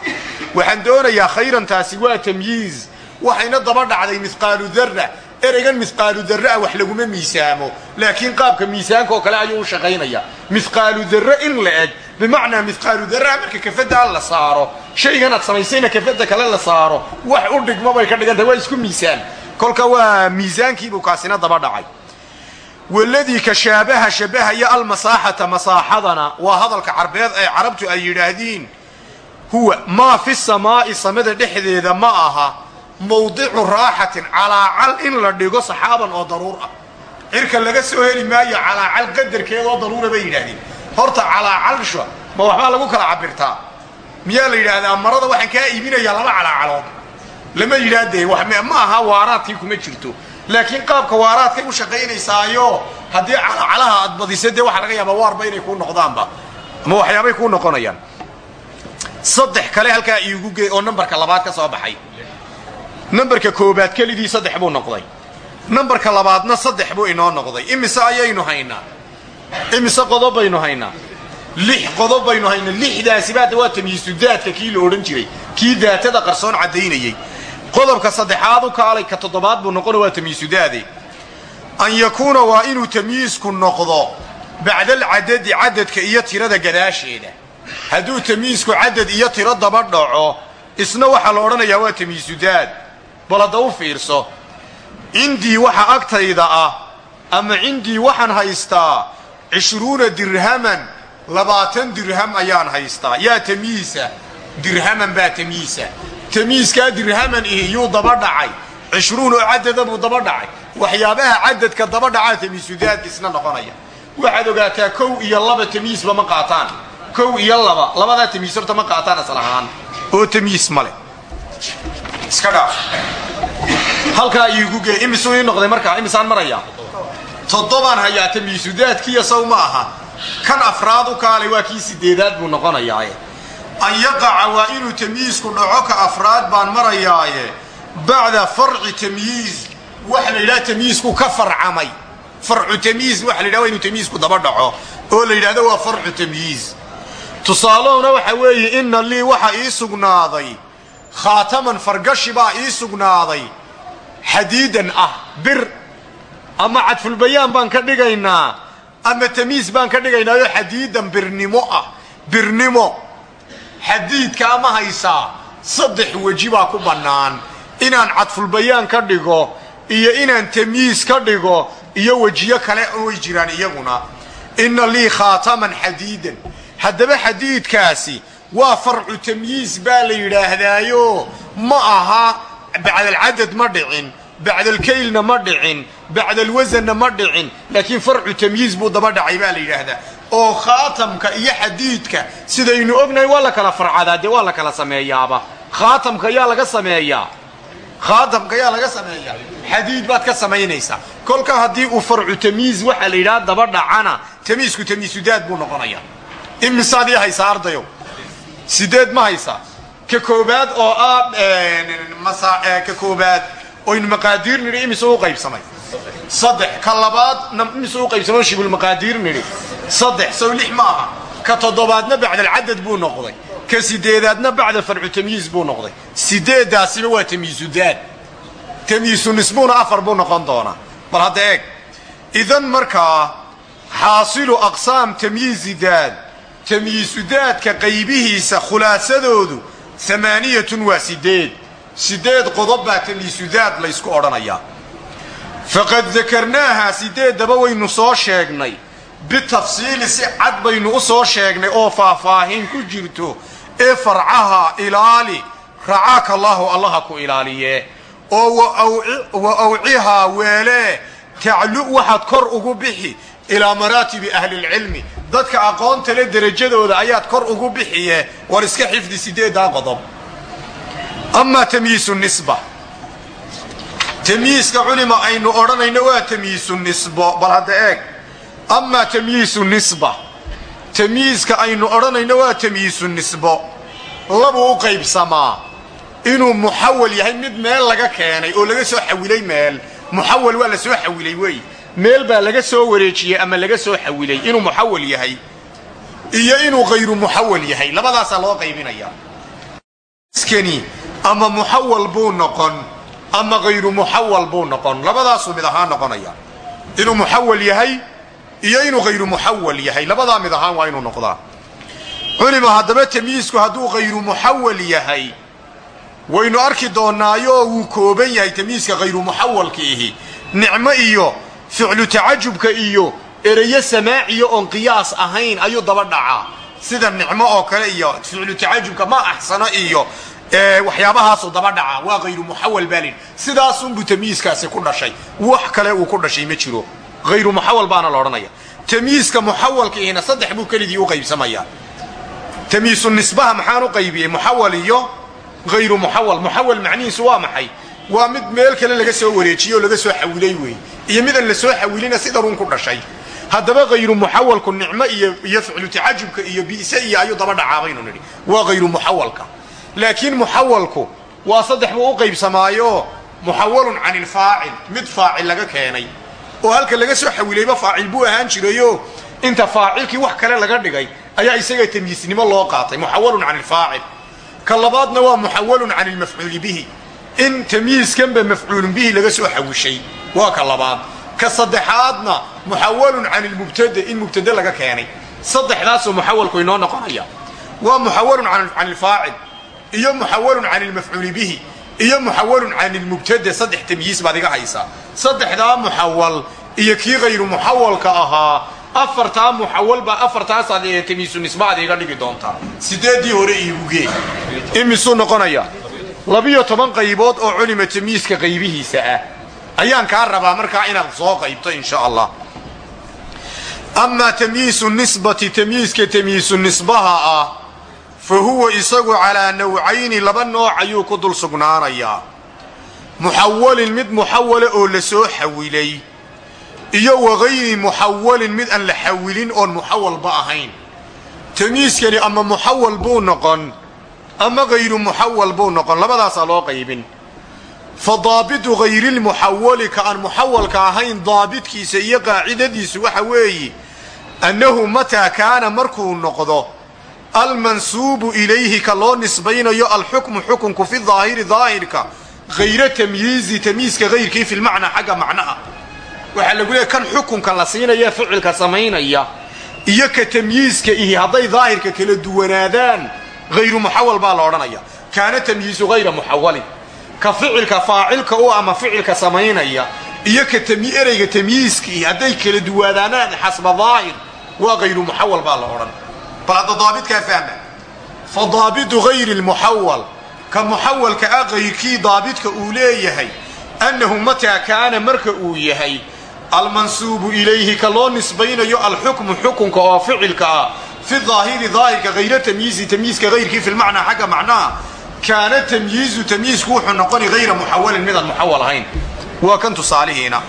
A: waxaan doonayaa khayrantaasi waa tamyiiz waxayna daba dhacday mihqaalu dara ereygan mihqaalu darraa wax laguma miisaamo. Laakiin qaabka miisaanka oo kale ayuu u shaqaynaya mihqaalu in la eg bimacnaa mihqaalu darraa marka kafadda la saaro shaygan aad samaysayna kafadda kale la saaro wax u dhigma bay ka dhigantahay waa isku miisaan. Kolka waa miisaankiibuu kaasina daba dhacay. Waladii ka shaabaha shabahaya almasaaxata masaaxadana waa hadalka carbeed ee carabtu ay yidhaahdiin huwa maa fi samaa'i samada dhexdeeda ma aha mawdicu raaxatin calaacal in la dhigo saxaaban oo daruur ah. Cirka laga soo heli maayo calaacal qadarkeeda oo daruura bay yidhahdeen horta calaacalsha ma waxbaa lagu kala cabirtaa miyaa la yidhaahdaa marada waxaan kaa iibinayaa laba calaacalood lama yidhaahdee ma aha waaraadkii kuma jirto. Laakiin qaabka waaraadkay u shaqaynaysaayo haddii calacalaha aad badisa dee waxaa laga yaabaa waarba inay kuu noqdaanba. Ama waxyaabay kuu noqonayaan. Saddex kale halkaa iigu gee oo nambarka labaad ka soo baxay nambarka koobaad kelidii saddex buu noqday. Nambarka labaadna saddex buu inoo noqday. Imise ayaynu haynaa? Imise qodob baynu haynaa? Lix qodob baynu haynaa. Lixdaasibaada waa tamyiisudaadka kii la odhan jiray. Kii daatada qarsoon caddaynayey qodobka saddexaad u kaalay ka toddobaad buu noqona waa tamyiisudaade an yakuuna waa inuu tamyiisku noqdo bacdalcadadi cadadka iyo tirada gadaasheeda hadduu tamyiisku cadad iyo tiro daba dhaco isna waxaa la odhanayaa waa tamyiisudaad bal hadda u fiirso cindii waxa agtayda ah ama cindii waxaan haystaa cishruuna dirhaman labaatan dirham ayaan haystaa. Yaa tamyiisa dirhaman baa tamyiisa tamyiiskaa dirhaman ihi yuu daba dhacay. Cishruun oo cadada buu daba dhacay. Waxyaabaha cadadka daba dhacaa tamiisudaad isna noqonaya. Waxaad ogaataa kow iyo laba tamiisba ma qaataan. Kow iyo laba labadaa tamiis horta ma qaataan asal ahaan. Oo tamiis male iska dhaaf halkaa iigu gee imisuu ii noqday markaa imisaan maraya. Toddobaan hayaa tamiisudaadkiiyo saw aha. Kan afraad u kaalay waa kii sideedaad buu noqonayaaye. An yaqaca waa inuu tamyiisku dhaco ka afraad baan marayaaye. Bacda farci tamyiiz waxa la yidhaha tamyiisku ka farcamay. Farcu tamyiiz waxa la yidhaha tamyiisku daba dhaco. Oo la yidhahdo waa farcu tamyiiz tusaalehuna waxa weeye inna lii waxa ii sugnaaday khaataman fargashi baa ii sugnaaday. Xadiidan ah bir. Ama cadfulbayaan baan ka dhigaynaa. Ama tamiis baan ka dhigaynaayoo xadiidan birnimo ah. Birnimo. Xadiidka ama haysaa saddex weji baa ku bannaan. Inaan cadfulbayaan ka dhigo iyo inaan tamyiis ka dhigo iyo wejiyo kale way jiraan iyaguna. Inna lii khaataman xadiidan haddaba xadiidkaasi waa farcu tamyiis baa la yidhaahdaayo. Ma aha bacdalcadad ma dhicin bacdalkaylna ma dhicin bacdalwasanna ma dhicin laakiin farcu tamyiis buu daba dhacay baa la yidhaahdaa. Oo khaatamka iyo xadiidka sidaynu ognahay waa la kala farcadaa dee waa la kala sameeyaaba. Khaatamka yaa laga sameeyaa. Khaatamka yaa laga sameeyaa. Xadiid baad ka samaynaysaa. Kolka haddii uu farcu tamyiis waxaa la yidhaha daba dhacana tamiisku tamiisudaad buu noqonayaa. Imisaad ii ardayo sideed ma haysaa ka koobaad oo ah ka koobaad oynu maqaadiir nidhi imise u qaybsamay. Saddex ka labaadna imise u qaybsamay shibulmaqaadiir nidhi saddex sow lix ma aha ka toddobaadna bacdalcadad buu noqday. Ka sideedaadna bacda farcu tamyiis buu noqday. Sideedaasiba waa tamyiisudaad tamyiisu nisbuuna afar buu noqon doonaa. Bal hadda eeg. Idan markaa xaasilu aqsaam tamyiizi daad tamyiisudaadka qaybihiisa khulaasadoodu amaaniyatun waa sideed sideed qodob baa tamyiisudaad laysku odhanayaa faqad dakarnaaha sideeddaba waynu soo sheegnay bitafsiili si cad baynu u soo sheegnay oo faahfaahin ku jirto ee farcaha ilaali racaaka allaahu allaha ku ilaaliye oo wa awcihaa weelee taclu waxaad kor ugu bixi ilaa maraatibi ahlilcilmi dadka aqoonta le derajadooda ayaad kor ugu bixiye war iska xifdi sideeddaa qodob? Amaa tamyiisu nisba. Tamyiiska culima aynu odhanayno waa tamyiisu nisbo bal hadda eeg. Amaa tamyiisu nisba. Tamyiiska aynu odhanayno waa tamyiisu nisbo. Labuu u qaybsamaa. Inuu muxawal yahay mid meel laga keenay oo laga soo xawilay meel. Muxawal waa la soo xawilay wey meel baa laga soo wareejiyey ama laga soo xawilay inuu muxawal yahay iyo inuu hayru muxawal yahay. Labadaasaa loo qaybinaya skani ama muxawal buu noqon ama hayru muxawal buu noqon. Labadaasuu mid ahaan noqonaya. Inuu muxawal yahay iyo inuu hayru muxawal yahay. Labadaa mid ahaan waa inuu noqdaa. Culima haddaba tamyiisku hadduu hayru muxawal yahay waynu arki doonaayo wuu kooban yahay tamyiiska hayru muxawalka ihi nicmo iyo ficlu tacajubka iyo ereyo samaaciya oon qiyaas ahayn ayuu daba dhacaa. Sida nicmo oo kale iyo ficlu tacajubka ma axsano iyo waxyaabahaasuu daba dhacaa. Waa hayru muxawal baa lidhi sidaasunbuu tamyiiskaasi ku dhashay. Wax kale uu ku dhashay ma jiro. Hayru muxawal baana la odhanaya. Tamyiiska muxawalka ihina saddex buu keligii u qaybsamayaa tamyiisu nisbaha maxaan u qaybiyey muxawal iyo hayru muxawal. Muxawal macnihiisu waa maxay waa mid meel kale laga soo wareejiyey oo laga soo xawilay wey iyo midaan la soo xawilina si daruun ku dhashay. Haddaba hayru muxawalku nicmo iyo ficlu tacajubka iyo bi'se iyo ayuu daba dhacaabaynu nidhi. Waa hayru muxawalka. Laakiin muxawalku waa saddex buu u qaybsamaayo muxawalun can ilfaacil mid faacil laga keenay. Oo halka laga soo xawilayba faacil buu ahaan jirayo inta faacilkii wax kale laga dhigay ayaa isaga tamyiisnimo loo qaatay muxawalun can ilfaacil ka labaadna waa muxawalun can ilmafcuuli bihi in tamyiiskanba mafcuulun bihi laga soo xawishay waa ka labaad. Ka saddexaadna muxawalun can ilmubtade in mubtade laga keenay. Saddexdaasoo muxawalku inoo noqonaya. Waa muxawalun can ilfaacil iyo muxawalun can ilmafcuuli bihi iyo muxawalun can ilmubtade saddex tamyiis baad iga haysaa saddexdaa muxawal iyo kii hayru muxawalka ahaa afartaa muxawalba afartaasaad tamyiisu nisbaad iga dhigi doontaa. Sideedii hore iigu gee imisuu noqonaya labiyo toban qaybood oo culima tamyiiska qaybihiisa ah. Ayaan kaa rabaa markaa inaad soo qaybto insha allah. Amaa tamyiisu nisbati tamyiiska tamyiisu nisbaha ah fa huwa isagu calaa nawcayni laba nooc ayuu ku dul sugnaanayaa muxawalin mid muxawala oo la soo xawilay iyo wagayri muxawalin mid aan la xawilin oon muxawalba ahayn. Tamyiiskani ama muxawal buu noqon ama gayru muxawal buu noqon labadaasaa loo qaybin. Fa daabitu hayrilmuxawali ka aan muxawalka ahayn daabitkiisa iyo qaacidadiisu waxa weeye annahu mataa kaana markuu noqdo almansuubu ilayhi ka loo nisbaynayo alxukmu xukunku fi daahiri daahirka hayra tamyiizi tamyiiska hayrkii fi lmacnaa xagga macnaha. Waxaa lagu leeay kan xukunka la siinaya ficilka samaynaya iyo ka tamyiiska ihi hadday daahirka kala duwanaadaan hayru muxawal baa la odhanaya kaana tamyiizu hayra muxawalin ka ficilka faacilka u ama ficilka samaynaya iyo ka ereyga tamyiiska ihi hadday kala duwanaadaan xasba daahir waa hayru muxawal baa la odhan bal hadda daabitkaa fahma fa daabitu hayri lmuxawal ka muxawalka ah hayrkii daabidka uu leeyahay annahu mataa kaana marka uu yahay almansuubu ilayhi ka loo nisbaynayo alxukmu xukunka oo ficilka ah fi daahiri daahirka hayra tamyiizi tamyiiska hayrkii fi lmacnaa xagga macnaha kaana tamyiizu tamyiisku wuxuu noqoni hayra muxawalin midaan muxawal ahayn waa kan tusaalihiina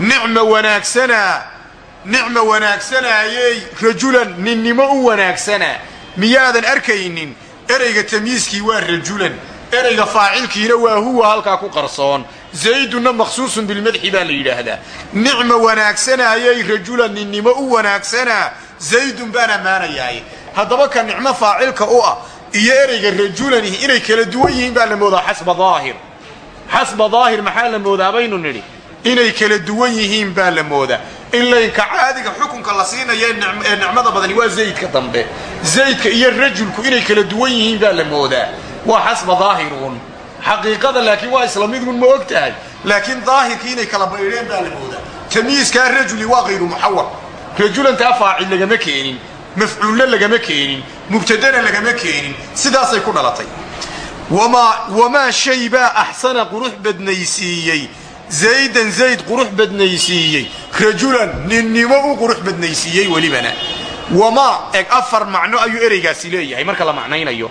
A: nicma wanaagsanaa nicma wanaagsanaayey rajulan ninnimo u wanaagsanaa miyaadan arkaynin ereyga tamyiiskii waa rajulan ereyga faacilkiina waa huwa halkaa ku qarsoon zaydunna maqsuusun bilmadxi baa la yidhaahdaa. Nicma wanaagsanaayey rajulan ninnimo u wanaagsanaa zaydun baan ammaanayahay haddaba ka nicmo faacilka u ah iyo ereyga rajulan inay kala duwan yihiin baa la moodaa xasba daahir. Xasba daahir maxaa la moodaa baynu nidhi? Inay kala duwan yihiin baa la moodaa. In laynka caadiga xukunka la siinaya ee nicmada badani waa zaydka dambe. Zaydka iyo rajulku inay kala duwan yihiin baa la moodaa. Waa xasba daahiruun xaqiiqada laakiin waa isla midun ma og tahay laakiin daahirkii inay kala baydheen baa la moodaa. Tamyiiskaa rajuli waa hayru muxawal rajulantaa faacil lagama keenin mafcuulna lagama keenin mubtadana lagama keenin. Sidaasay ku dhalatay. Wamaa shay baa axsana qurux badnaysiiyey. Zaydan zayd qurux badnaysiiyey. Rajulan ninnimo u qurux badnaysiiyey welibana. Wamaa eg afar macno ayuu ereygaasi leeyahay marka la macnaynayo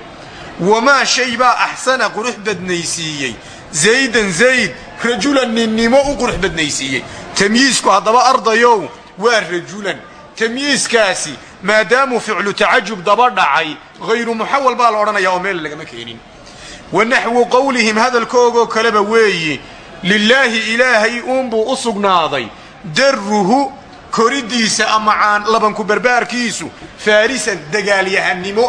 A: wamaa shay baa axsana qurux badnaysiiyey zaydan zayd rajulan ninnimo u qurux badnaysiiyey tamyiisku haddaba ardayow waa rajulan tamyiiskaasi maadaamuu ficlu tacajub daba dhacay hayru muxawal baa la odhanaya oo meel lagama keenin wa naxwu qowlihim hadalkoogoo kaleba weeyi lilaahi ilaahay uunbuu u sugnaaday daruhu koridiisa ama caan labanku barbaarkiisu faarisan dagaalyahanimo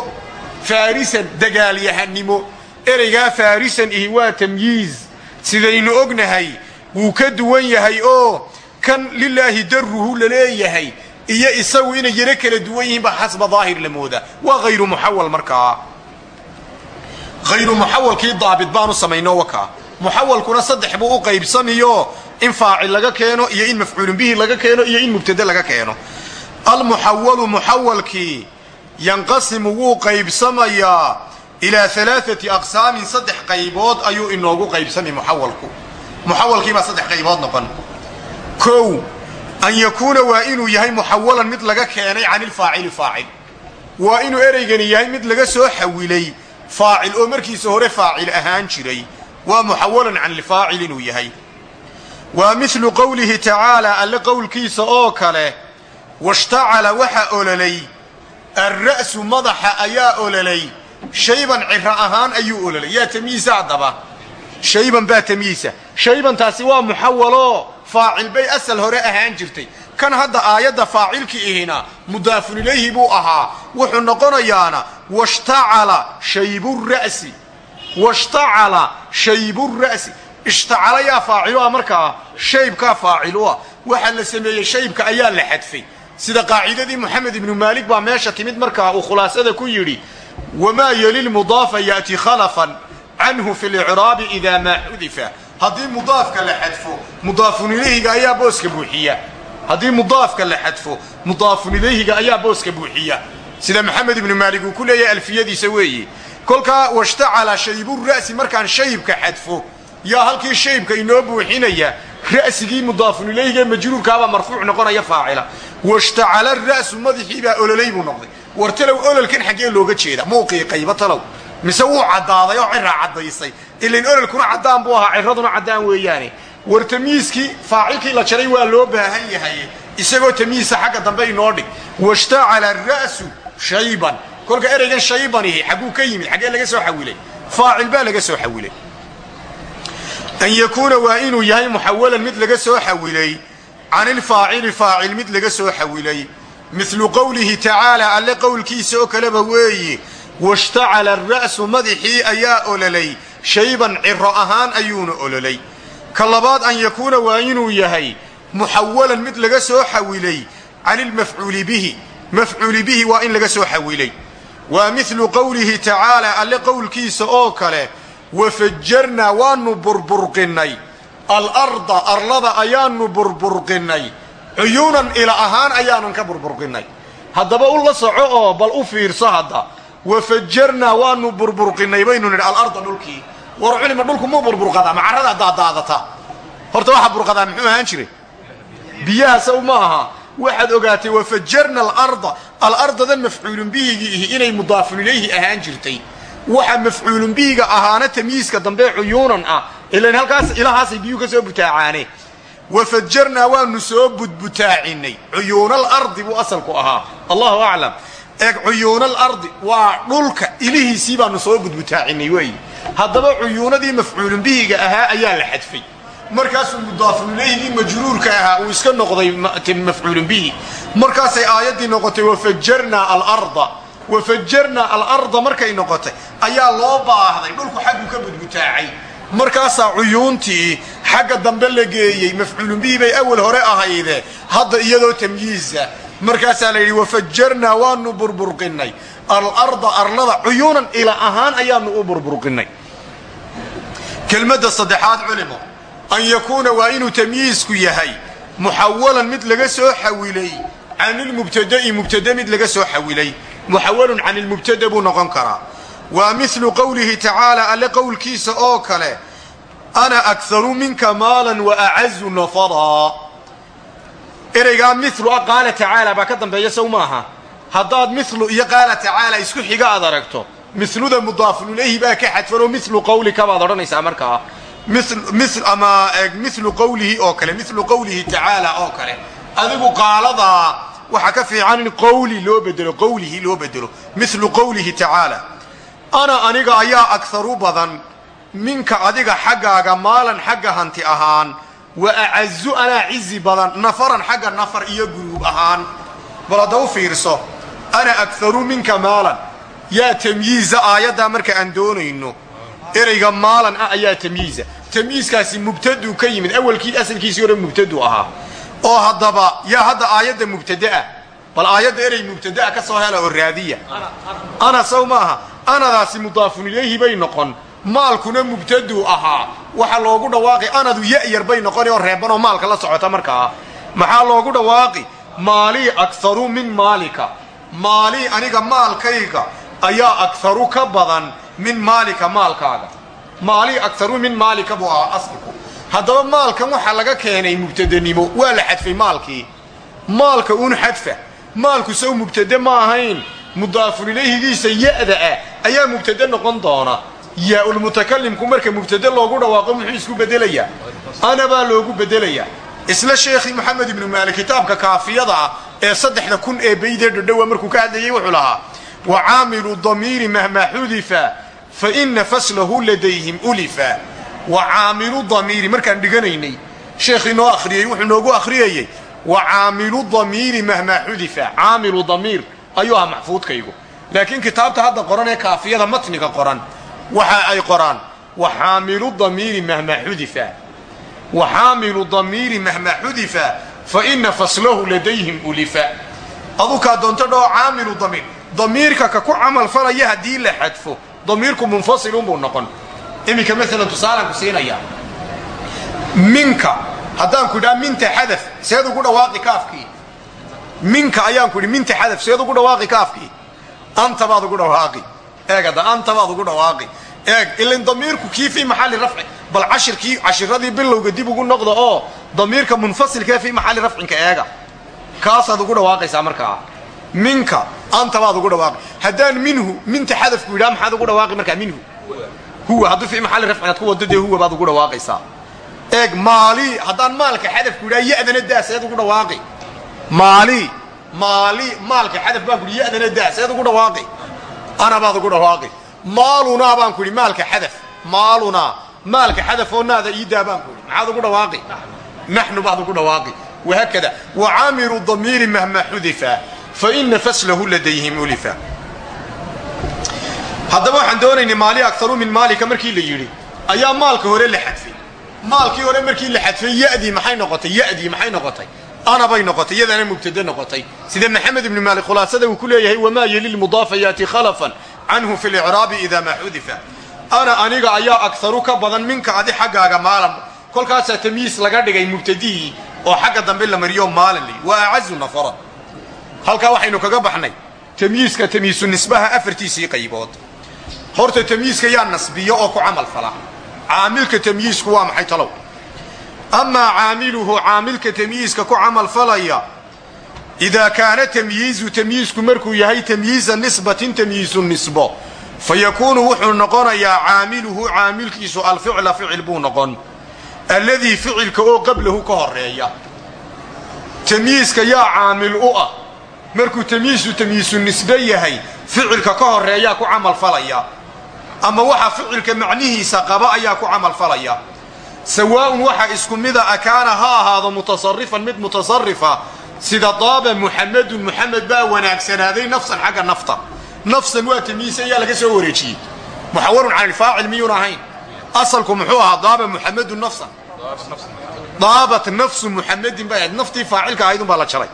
A: faarisan dagaalyahanimo ereygaa faarisan ihi waa tamyiiz. Sidaynu ognahay wuu ka duwan yahay oo kan lilaahi daruhu la leeyahay iyo isagu inay yaro kala duwan yihiin baa xasba daahir la moodaa. Waa hayru muxawal markaa. Hayru muxawalkii daabit baanu samayno wakaa muxawalkuna saddex buu u qaybsamiyo in faacil laga keeno iyo in mafcuulun bihi laga keeno iyo in mubtade laga keeno. Almuxawalu yanqasimu wuu qaybsamayaa ilaa alaaati aqsaamin saddex qaybood ayuu inoogu qaybsami muxawalku. Muxawalkiibaa saddex qaybood noqon. Kow an yakuuna waa inuu yahay muxawalan mid laga keenay can ilfaacili faacil. Waa inuu ereygani yahay mid laga soo xawilay faacil oo markiisa hore faacil ahaan jiray. Waa muxawalan can ilfaacil inuu yahay. Waa milu qowlihi tacaala alle qowlkiisa oo kale washtacala waxa ololay alra'su madaxa ayaa ololay shayban ciro ahaan ayuu ololay yaa tamyiisa haddaba? Shayban baa tamyiisa shaybantaasi waa muxawaloo faacil bay asal hore ahaan jirtay. Kan hadda aayadda faacilki ihina mudaafun ilayhi buu ahaa. Wuxuu noqonayaana washtacala shaybura'si washtacala shaybura'si ishtacala yaa faacilu ah markaa shaybkaa faacilu ah. Waxaa la sameeyey shaybka ayaa la xadfay sida qaacidadii moxamed ibnu maalik baa meesha timid markaa uu khulaasada ku yidhi wamaa yeli lmudaafa ya'ti khalafan canhu fi licraabi idaa maa xudifa haddii mudaafka la xadfo mudaafun ilayhiga ayaa booska buuxiya. Haddii mudaafka la xadfo mudaafun ilayhiga ayaa booska buuxiya. Sida maxamed ibnu maalik uu ku leeyahay alfiyadiisa weeye. Kolkaa washtacala shaybura'si markaan shaybka xadfo yaa halkii shaybka inoo buuxinaya ra'sigii mudaafun ilayhiga majruurkaabaa marfuuc noqonaya faacila. Washtacala ra'su madaxiibaa ololay buu noqday. War talow ololkan xaggee looga jeeda. Muuqiiqayba talow. Mise wuu caddaaday oo ciraa caddaysay. Ilain ololkuna caddaan buu ahaa ciraduna caddaan weeyaane. War tamyiiskii faacilkii la jaray waa loo baahan yahay. Isagoo tamyiisa xagga dambe inoo dhig. Washtacala ra'su shayban. Kolka ereygan shaybanihi xagguu ka yimid xaggee laga soo xawilay. Faacil baa laga soo xawilay an yakuuna waa inuu yahay muxawalan mid laga soo xawilay can ilfaacili faacil mid laga soo xawilay. Milu qowlihi tacaala alle qowlkiisa oo kaleba weeye washtacala ara'su madaxii ayaa ololay shayban ciro ahaan ayuuna ololay ka labaad an yakuuna waa inuu yahay muxawalan mid laga soo xawilay can ilmafcuuli bihi. Mafcuuli bihi waa in laga soo xawilay. Waa milu qowlihi tacaala alle qowlkiisa oo kale wafajarnaa waanu burburqinnay. Alarda arlada ayaanu burburqinnay. Cuyuunan ila ahaan ayaanan ka burburqinnay. Haddaba u la soco oo bal u fiirso hadda. Wafajarnaa waanu burburqinnay baynu nidhi alarda dhulkii war culima dhulku muu burburqadaa? Macarada daadaadata horta waxaa burqadaa muxuu ahaan jiray? Biyaha saw ma aha. Waxaad ogaatay wafajarna alarda alardadan mafcuulun bihigii ihi inay mudaafun ilayhi ahaan jirtay waxa mafcuulun bihiga ahaana tamyiiska dambe cuyuunan ah. Ilan halkaas ilahaasay biyuhu ka soo butaacaane wafajarnaa waanu soo budbutaacinay cuyuunal ardi buu asalku ahaa. Allahu aclam. Eeg cuyuunal ardi waa dhulka ilihiisii baanu soo budbutaacinay weeye haddaba cuyuunadii mafcuulun bihiga ahaa ayaa la xadfay. Markaasuu mudaafun ilayhigii majruurka ahaa uu iska noqday mafcuulun bihi markaasay aayaddii noqotay wafajarnaa alarda wafajarnaa alarda markay noqotay ayaa loo baahday. Dhulku xagguu ka budbutaacay markaasaa cuyuuntii xagga dambe la geeyey mafcuulun bihi bay awal hore ahayde hadda iyadoo tamyiiza markaasaa la yidhi wafajarnaa waanu burburqinnay. Alarda arlada cuyuunan ila ahaan ayaanu u burburqinnay. Kelmadda saddexaad culimo an yakuuna waa inuu tamyiisku yahay. Muxawalan mid laga soo xawilay. Can ilmubtada'i mubtade mid laga soo xawilay muxawalun can ilmubtada buu noqon karaa. Waa milu qowlihi tacaala alle qowlkiisa oo kale ana akharu minka maalan wa acazu nafaraa ereygaa milu ah qaala tacaala baa ka dambeeya sow maaha haddaad milu iyo qaala tacaala isku xiga aad aragto miluda mudaafun ilayhi baa ka xadfanoo milu qawlika baad odhanaysaa markaa ama milu qawlihi oo kale milu qawlihi tacaala oo kale. Adigu qaaladaa waxaa ka fiican in qawli loo bedelo qawlihi loo bedelo milu qawlihi tacaala. Ana aniga ayaa agharu badan. Minka adiga xaggaaga maalan xagga hanti ahaan. Wa acazu anaa cizi badan. Nafaran xagga nafar iyo guruub ahaan. Bal hadda u fiirso ana agharu minka maalan. Yaa tamyiiza aayaddaa marka aan doonayno. Ereyga maalan ah ayaa tamyiiza. Tamyiiskaasi mubtaduu ka yimid. Awalkii asalkiisii hore mubtadu ahaa oo haddaba yaa hadda aayadda mubtada'a bal aayadda erey mubtada'a ka soo hela oo raadiya. Ana saw maaha anadaasi mudaafun ilayhi bay noqon maalkuna mubtaduu ahaa waxa loogu dhawaaqi anadu ya'yar bay noqoni oo reebanoo maalka la socota markaa maxaa loogu dhawaaqi? Maalii akharu min maalika. Maalii aniga maalkayga ayaa akharu ka badan min maalika maalkaaga. Maalii akharu min maalika buu ahaa asalku haddaba maalkan waxaa laga keenay mubtadanimo waa la xadfay maalkii. Maalka uun xadfa. Maalku sow mubtade ma ahayn. Mudaafun ilayhigiisa ya'da ah ayaa mubtade noqon doona. Yaa-ulmutakalimku marka mubtade loogu dhawaaqo muxuu isku bedelayaa? Ana baa loogu bedelayaa. Isla sheekhii moxamed ibnu maalik kitaabka kaafiyada ah ee saddexda kun ee baydee dhodhowa markuu ka hadlayay wuxuu lahaa wa caamilu damiiri mahmaa xudifa fa ina faslahu ladayhim ulifa wa caamilu damiiri markaan dhiganaynay sheekhii noo akhriyey wuxuu noogu akhriyayey wa caamilu damiiri mahmaa xudifa caamilu damiir ayuu ahaa maxfuudkaygu. Laakiin kitaabta hadda qoran ee kaafiyada matniga qoran waxa ay qoraan wa xaamilu damiiri mahmaa xudifa. Wa xaamilu damiiri mahmaa xudifa fa ina faslahu ladayhim ulifa. Adukaa doonto dhoo caamilu damiir damiirka ka ku camal haddii la xadfo damiirku munfasilunbuu noqon iminka maalan tusaalaan ku siinaya. Minka haddaan ku idhaha minta xadaf seed ugu dhawaaqi kaafkii minka ayaan ku idhi minta xadaf seed ugu dhawaaqi kaafkii anta baad ugu dhawaaqi. Eeg hadda anta baad ugu dhawaaqi. Eeg ilin damiirku kii fii maxalli rafci bal cashirkii cashiradii bilowga dib ugu noqda oo damiirka munfasilkee fii maxalli rafcinka eega. Kaasaad ugu dhawaaqaysaa markaa minka anta baad ugu dhawaaqi. Haddaan minhu minta xadafku yidhaha maxaad ugu dhawaaqi markaa minhu huwa hadduu fii maxalli rafcinaad ku wado dee huwa baad ugu dhawaaqaysaa. Eeg maali haddaan maalka xadafku yidhaha ya'dana daa seed ugu dhawaaqi. Maali maali maalka xadaf baan ku yidhi ya'dana daa seed ugu dhawaaqi. Ana baad ugu dhawaaqi. Maalunaa baan ku yidhi maalka xadaf. Maalunaa maalka xadaf oo naada iidaa baan ku maxaad ugu dhawaaqi? Naxnu baad ugu dhawaaqi. Wahaakada wacaamiru damiiri mahma xudifa faina faslahu ladayhim ulifa haddaba waxaan doonaynay maali akaru min maalika markii la yidhi ayaa maalka hore la xadfay maalkii hore markii la xadfay yadii maxay noqotay? Yadii maxay noqotay? Ana bay noqotay iyadana mubtade noqotay. Sida maxamed ibni maalik khulaasada uu ku leeyahay wamaa yeli lmudaafa yaati khalafan canhu fi licraabi ida maa xudifa. Ana aniga ayaa akaru ka badan minka adi xaggaaga maalan kolkaasaa tamyiis laga dhigay mubtadihii oo xagga dambe la mariyo maalan li wa acazu nafaran. Halkaa waxaynu kaga baxnay. Tamyiiska tamyiisu nisbaha afartiisii qaybood horta tamyiiska yaa nasbiyo oo ku camal fala. Caamilka tamyiisku waa maxay talow? Amaa caamiluhu caamilka tamyiiska ku camal falaya idaa kaana tamyiizu tamyiisku markuu yahay tamyiiza nisbatin tamyiisu nisbo. Fa yakuunu wuxuu noqonayaa caamiluhu caamilkiisu alficla ficil buu noqon. Alladii ficilka oo qablahu ka horreeya tamyiiska yaa caamil u ah. Markuu tamyiisu tamyiisu nisbe yahay ficilka ka horeeyaa ku camal falaya ama waxa ficilka macnihiisa qaba ayaa ku camal falaya. Sawaa'un waxa isku mida akaana ha ahaado mutasarifan mid mutasarifa sida daaba muxamedun muxamed baa wanaagsanaaday nafsan xagga nafta. Nafsan waa tamyiis ayaa laga soo wareejiyey. Muxawalun can ilfaacil miyuun ahayn. Asalku muxuu ahaa daaba muxamedun nafsan. Daabat nafsu muxamedin bay ahayd. Naftii faacilka unbaa la jaray.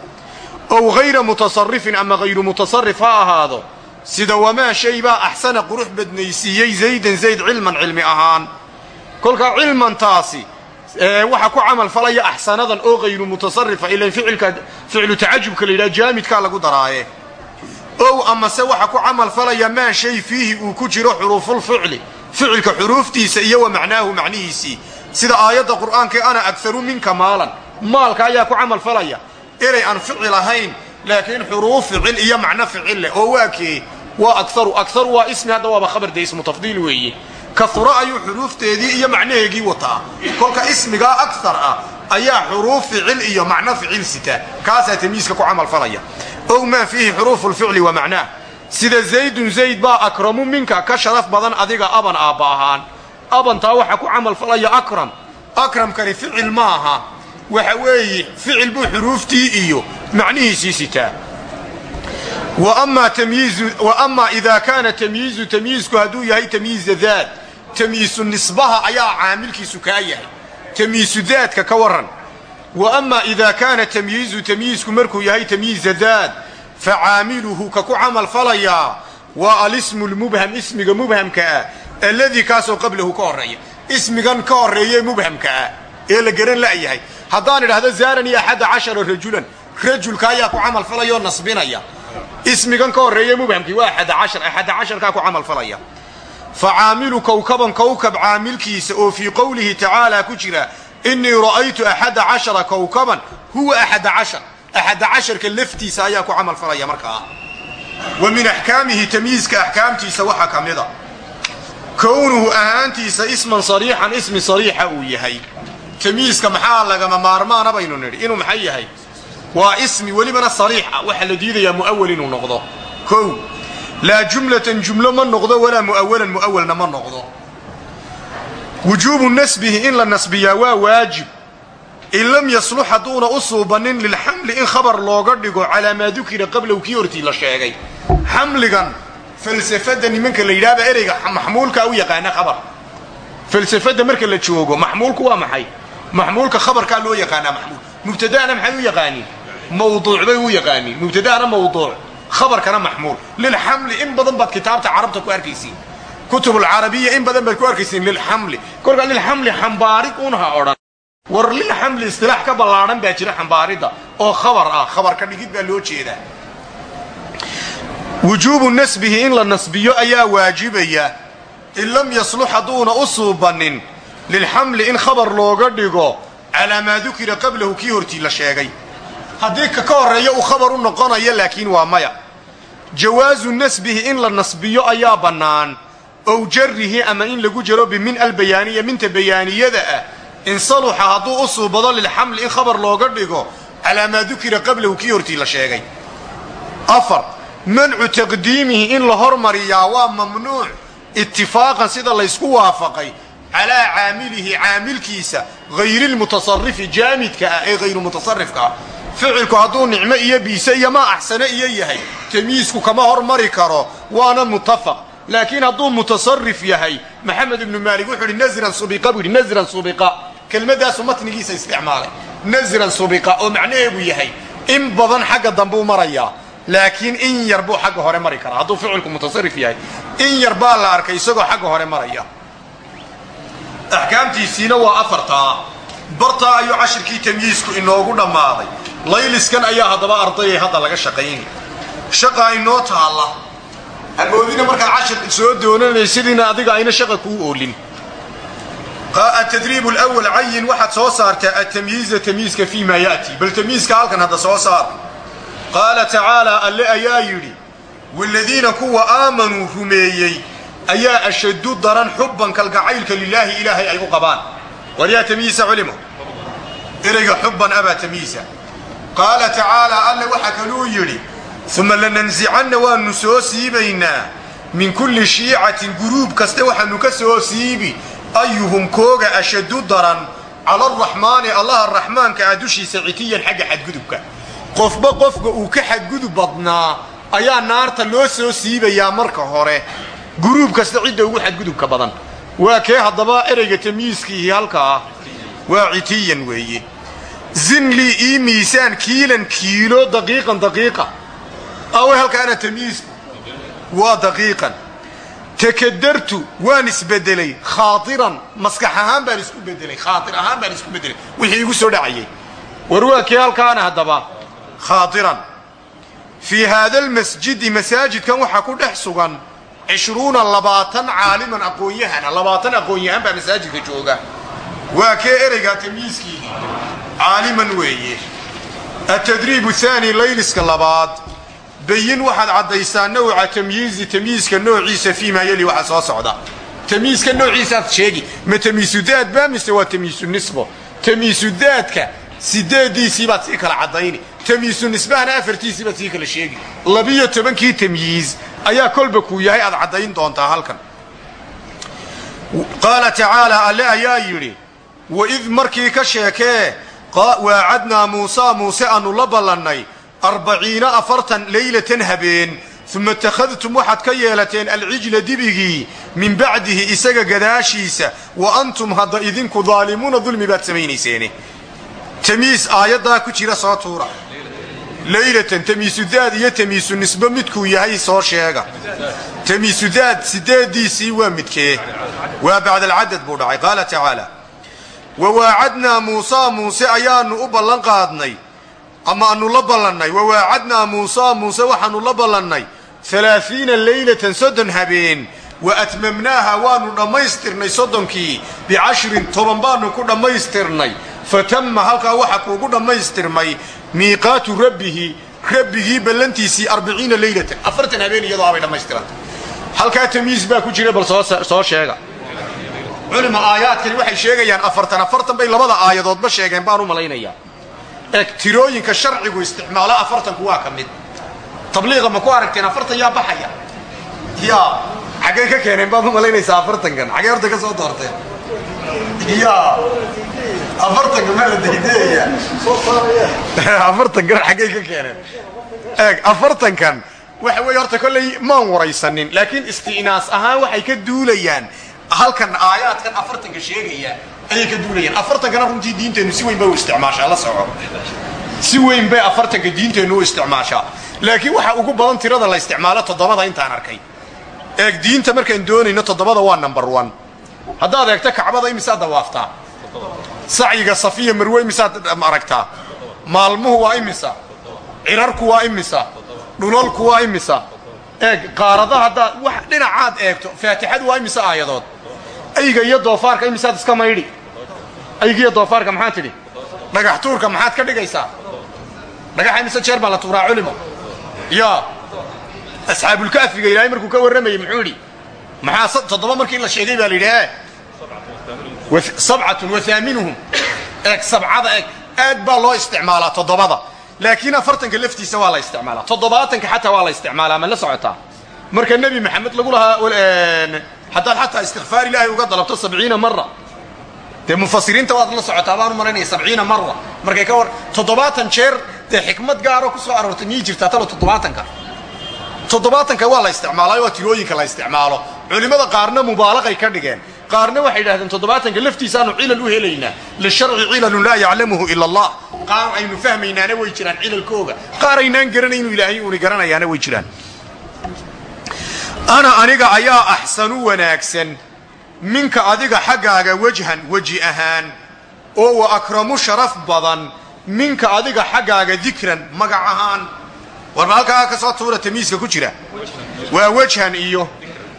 A: Ow hayra mutasarifin ama hayru mutasarif ha ahaado sida wamaa shay baa axsana qurux badnaysiiyey zaydan zayd cilman cilmi ahaan. Kolkaa cilmantaasi waxa ku camal falaya axsanadan oo hayru mutasarifa ilan ficilka ficlu tacajubka la yidhaha jaamidkaa lagu daraaye. Ow amase waxa ku camal falaya maa shay fiihi uu ku jiro xuruufulficli ficilka xuruuftiisa iyo wa macnaahu macnihiisii. Sida aayadda qur'aanka ana agaru minka maalan. Maalka ayaa ku camal falaya. Inay aan ficil ahayn laakiin xuruuf ficil iyo macno ficil leh oo waa kee waa akaru akaru waa ismi hadda waaba khabar dee ismu tafdiil weeye. Kaura ayuu xuruufteedii iyo macnaheegii wataa. Kolka ismigaa akar ah ayaa xuruuf ficil iyo macno ficil sita. Kaasaa tamyiiska ku camal falaya. Ow maa fiihi xuruufu lficli wa macnaah sida zaydun zayd baa akramu minka ka sharaf badan adiga aban aabba ahaan. Abantaa waxa ku camal falaya akram. Akramkani ficil ma aha. Waxa weeye ficil buu xuruuftii iyo macnihiisii sitaa wa amaa idaa kaana tamyiizu tamyiisku hadduu yahay tamyiiza daad. Tamyiisu nisbaha ayaa caamilkiisu kaa yahay. Tamyiisu daadka ka waran wa amaa idaa kaana tamyiizu tamyiisku markuu yahay tamyiiza daad fa caamiluhu ka ku camal falayaa waa alismu lmubham ismiga mubhamka ah alladii kaasoo qablahu ka horreeya. Ismigan ka horreeye mubhamka ah ee la garan la'yahay. Haddaan idhaahdo zaaranii axadda cashara rajulan. Rajulka ayaa ku camal falaya oo nasbinaya ismigan ka horreeye mubhamkii waa axadda cashar axadda casharkaa ku camal falaya. Fa caamilu kowkaban kowkab caamilkiisa oo fii qowlihi tacaalaa ku jira innii ra'aytu axadda cashara kowkaban huwa axadda cashar. Axadda casharka laftiisa ayaa ku camal falaya markaa wa min axkaamihi tamyiiska axkaamtiisa waxaa ka mida kownuhu ahaantiisa isman sariixan ismi sariixa uu yahay. Tamyiiska maxaa lagama maarmaana baynu nidhi inuu maxay yahay waa ismi welibana sariix ah. Waxaa la diidayaa mu'awal inuu noqdo. Kow laa jumlatan jumlo ma noqdo walaa mu'awalan mu'awalna ma noqdo. Wujuubu nasbihi in la nasbiyaa waa waajib. In lam yaslux hadduuna u suubannin lilxamli in khabar looga dhigo calaa maa dukira qablow kii hortii la sheegay. Xamligan falsafada nimanka la yidhahba ereyga maxmuulkaa u yaqaana khabar. Falsafada marka la joogo maxmuulku waa maxay? Maxmuulka khabarkaa loo yaqaanaa maxmuul. Mubtada'na maxay u yaqaaniin mawduuc bay u yaqaaniin. Mubtada'na mawduuc khabarkana maxmuul. Lilxamli in badan baad kitaabta carabta ku arkaysiin. Kutubulcarabiya in badan baad ku arkaysiin lilxamli kolkaa lilxamli xambaarid unha odhan. War lilxamli istilaax ka ballaadhan baa jira xambaaridda oo khabar ah. Khabarka dhigid baa loo jeedaa. Wujuubu nasbihi in la nasbiyo ayaa waajibaya. In lam yaslux hadduuna u suubannin lilxamli in khabar looga dhigo calaa maa dukira qablahu kii hortii la sheegay haddii ka ka horreeya uu khabar u noqonayo laakiin waa maya. Jawaasu nasbihi in la nasbiyo ayaa bannaan. Ow jarrihi ama in lagu jaro bimin albayaaniya minta bayaaniyada ah. In saluxa hadduu u suubado lilxamli in khabar looga dhigo calaa maa dukira qablahu kii hortii la sheegay. Afar mancu taqdiimihi in la hormariyaa waa mamnuuc itifaaqan sida laysku waafaqay calaa caamilihi caamilkiisa hayrilmutasarifi jaamidka ah ee hayru mutasarifka ah ficilku hadduu nicmo iyo biise iyo maa axsane iyo yahay tamyiisku kama hormari karo waana mutafaq laakiin hadduu mutasarif yahay maxamed ibnu maalik wuxuu ihi nasran subiqa buu yidhi nasran subiqa. Kelmadaasu matnigiisa isticmaalay. Nasran subiqa oo macnaheedu yahay in badan xagga dambuu marayaa laakiin in yar buu xagga hore mari karaa. Hadduu ficilku mutasarif yahay in yar baa la arkay isagoo xagga hore maraya. Axkaamtiisiina waa afartaa. Bartaa ayuu cashirkii tamyiisku inoogu dhammaaday layliskan ayaa haddaba ardayay hadda laga shaqayn. Shaqaa inoo taalla. Hamoodina markaad cashir soo doonanaysidiina adiga ayna shaqa kuu oolin. Atadriib lwal cayin waxaad soo saartaa atamyiiza tamyiiska fii maa ya'ti. Bal tamyiiska halkan hadda soo saar. Qaala tacaalaa alle ayaa yidhi waaladiina kuwa aamanuu rumeeyey ayaa ashaddu daran xubban kalgacaylka lilaahi ilaahay ay u qabaan. War yaa tamyiisa culimo? Ereyga xubban abaa tamyiisa qaala tacaalaa alle waxaa kaluu yidhi uma lanansicanna waannu soo siibaynaa min kulli shiicatin guruub kaste waxaannu ka soo siibi ayuhum kooga ashaddu daran cala araxmaani allaha raxmaanka ah dushiisa citiyan xagga xadgudubka. Qofba qofka uu ka xadgudub badnaa ayaa naarta loo soo siibayaa marka hore. Guruub kasta cidda ugu xadgudubka badan. Waa kee haddaba ereyga tamyiiskiihi halkaa? Waa citiyan weeye zinlii ii miisaan kiilan kiilo daqiiqan daqiiqa. Awe halkaana tamyiisku waa daqiiqan. Takadartu waan isbedelay khaairan maskax ahaan baan isku bedelay. Khaair ahaan baan isku bedelay. Wixii igu soo dhacayay. War waa kee halkaana haddaba. Khaairan fii haada almasjidi masaajidkan waxaa ku dhex sugan cishruuna labaatan caaliman aqoon-yahana labaatan aqoon-yahan baa caaliman weeye atadriibu haani layliska labaad. Bayin waxaad caddaysaa nawca tamyiizi tamyiiska noociisa fii maa yeli waxa soo socda. Tamyiiska noociisaaad sheegi ma tamyiisudaad baa mise waa tamyiisu nisbo? Tamyiisudaadka sideediisii baad sii kala caddayni. Tamyiisu nisbahana afartiisii baad sii kala sheegi. Labiyo tobankii tamyiiz ayaa kolba kuu yahay aad caddayn doontaa halkan. Qaala tacaalaa alle ayaa yidhi waid markii ka sheekee waacadnaa muusaa muuse aanu la ballannay arbaciina afartan leylatan habeen uma ittakhadtum waxaad ka yeelateen alcijla dibigii min bacdihi isaga gadaashiisa wa antum hadda idinku daalimuuna dulmi baad samaynayseene tamiis aayaddaa ku jira soo tuura. Leylatan tamiisudaad iyo tamiisu nisbo midkuu yahay soo sheega. Tamiisudaad sideediisii waa midkee. Waa bacdalcadad buu dhacay. Qaala tacaala wawaacadnaa muusaa muuse ayaanu u ballan qaadnay. Ama aanu la ballannay. wawaacadnaa muusaa muuse waxaanu la ballannay. alaafiina leylatan soddon habeen wa atmamnaaha waanu dhammaystirnay soddonkii. bicashrin toban baanu ku dhammaystirnay. fatamma halkaa waxa kuugu dhammaystirmay miiqaatu rabbihi rabbigii ballantiisii arbiciina leylatan afartan habeen iyadoo abay dhammaystirantay halkaa tamyiis baa ku jira bal soo sheega culima aayaadkani waxay sheegayaan afartan. Afartan bay labada aayadoodba sheegeen baan u malaynayaa eg tirooyinka sharcigu isticmaalo afartanku waa ka mid. Tabliiqa ma ku aragteen afartan yaa baxaya. Yaa xaggay ka keeneen baad u malaynaysaa afartankan. Xaggay horta ka soo doorteen. Yaa afartanka maa la daydeeya afartankan xaggay ka keeneen. Eeg afartankan waxa weeye horta kolley maan waraysanin laakiin isti'naas ahaan waxay ka duulayaan halkan aayaadkan afartanka sheegaya ayay ka duulayaan afartankana runtii diinteennu si weyn bay u isticmaashaa la soco si weyn bay afartanka diinteennu u isticmaashaa. Laakiin waxa ugu badan tirada la isticmaalo toddobada intaan arkay. Eeg diinta markaan doonayno toddobada waa number one. Haddaad eegto kacbada imisaad dawaaftaa sacyiga safiya marwe imisaad aragtaa maalmuhu waa imisa? Cirarku waa imisa? Dhulalku waa imisa? Eeg qaarada haddaad wax dhinacaad eegto faatixadu waa imise aayadood ayga iyo doofaarka imisaad iska maydhi ayga iyo doofaarka maxaad tidhi? Dhagax tuurka maxaad ka dhigaysaa? Dhagaxa imise jeer baa la tuuraa culimo? Ya asxaabulkaafiga ilaahay markuu ka warramayey muxuu yidhi maxaa toddoba markii la sheegay baa la yidhi e sabcatun wahaaminuhum eeg sabcada eeg aad baa loo isticmaalaa toddobada. Laakiin afartanka laftiisa waa la isticmaalaa toddobaatanka xataa waa la isticmaalaa ma la socotaa marka nebi maxamed lagu lahaa haddaad xataa istikfaar ilaahay uga dalabto sabciina mara dee mufasiriinta waad la socotaa baan u malaynaya sabciina mara markay ka war toddobaatan jeer dee xikmad gaaro ku soo aroortay miyay jirtaa talo toddobaatanka toddobaatanka waa la isticmaalaa waa tirooyinka la isticmaalo. Culimmada qaarna mubaalaqay ka dhigeen. Qaarna waxay yidhahdeen toddobaatanka laftiisaanu cilal u helaynaa lisharci cilalun laa yaclamuhu ila allah. Qaar aynu fahmaynaana way jiraan cilalkooga. Qaar ana aniga ayaa axsanu wanaagsan. Minka adiga xaggaaga wejhan weji ahaan oo wa akramu sharaf badan minka adiga xaggaaga dikran magac ahaan. Warba halkaa ka soo tuura tamiiska ku jira? Waa wejhan iyo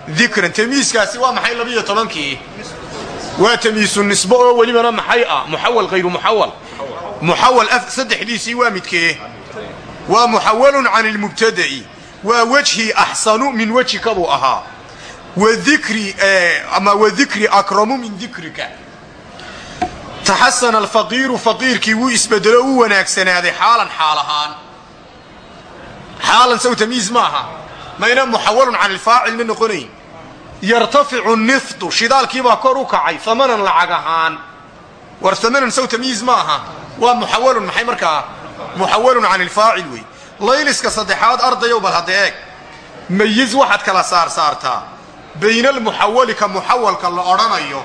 A: dikran. Tamiiskaasi waa maxay labiyo tobankii? Waa tamiisu nisbo oo welibana maxay ah? Muxawal hayru muxawal. Muxawal saddexdiisii waa midkee? Waa muxawalun can ilmubtada'i waa wejhii axsanu min wejhika buu ahaa wadikri ama wadikri akramu min dikrika taxasana alfaqiiru faqiirkii wuu isbedelo u wanaagsanaaday xaalan xaal ahaan xaalan saw tamiis maaha mayna muxawalun can ilfaacil ma noqonayn yartaficu niftu shidaalkiibaa kor u kacay amanan lacag war amanan saw tamiis ma aha waa muxawalun maxay markaa muxawalun can ilfaacil layliska saddexaad ardayow bal hadda eeg. Mayiz waxaad kala saarsaartaa bayna almuxawali ka muxawalka la odhanayo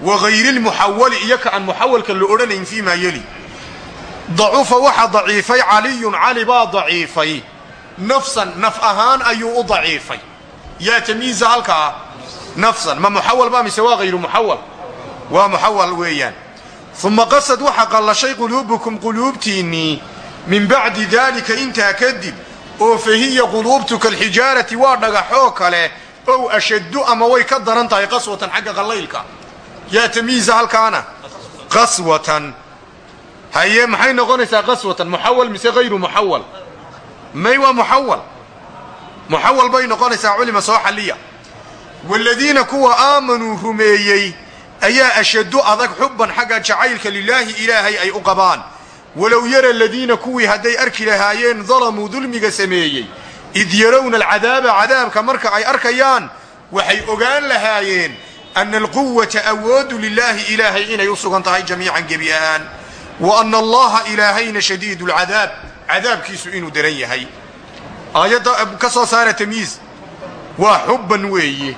A: wa hayrilmuxawali iyo ka aan muxawalka la odhanayn fii maa yeli. Dacufa waxa daciifay caliyun cali baa daciifay. Nafsan naf ahaan ayuu u daciifay. Yaa tamiiza halkaa? Nafsan. Ma muxawal baa mise waa hayru muxawal? Waa muxawal weeyaan. Uma qasad waxa qallashay quluubukum quluubtiinnii min bacdi daalika intaa kadib oo fahiya quluubtu kalxijaarati waa dhagaxoo kale ow ashaddu ama way ka daran tahay qaswatan xagga qallaylka. Yaa tamiiza halkaana? Qaswatan. Haye maxay noqonaysaa qaswatan? Muxawal mise hayru muxawal? May waa muxawal? Muxawal bay noqonaysaa culima soo xalliya. Waaladiina kuwa aamanuu rumeeyey ayaa ashaddu adag xubban xagga jacaylka lilaahi ilaahay ay u qabaan walow yara aladiina kuwii hadday arki lahaayeen dalamuu dulmiga sameeyey id yarowna alcadaaba cadaabka marka ay arkayaan waxay ogaan lahaayeen ana alquwata awoodu lilaahi ilaahay inay u sugan tahay jamiican gebi ahaan wa ana allaha ilaahayna shadiidu lcadaab cadaabkiisu inuu daran yahay. Aayadda ka soo saara tamyiiz waa xubban weeye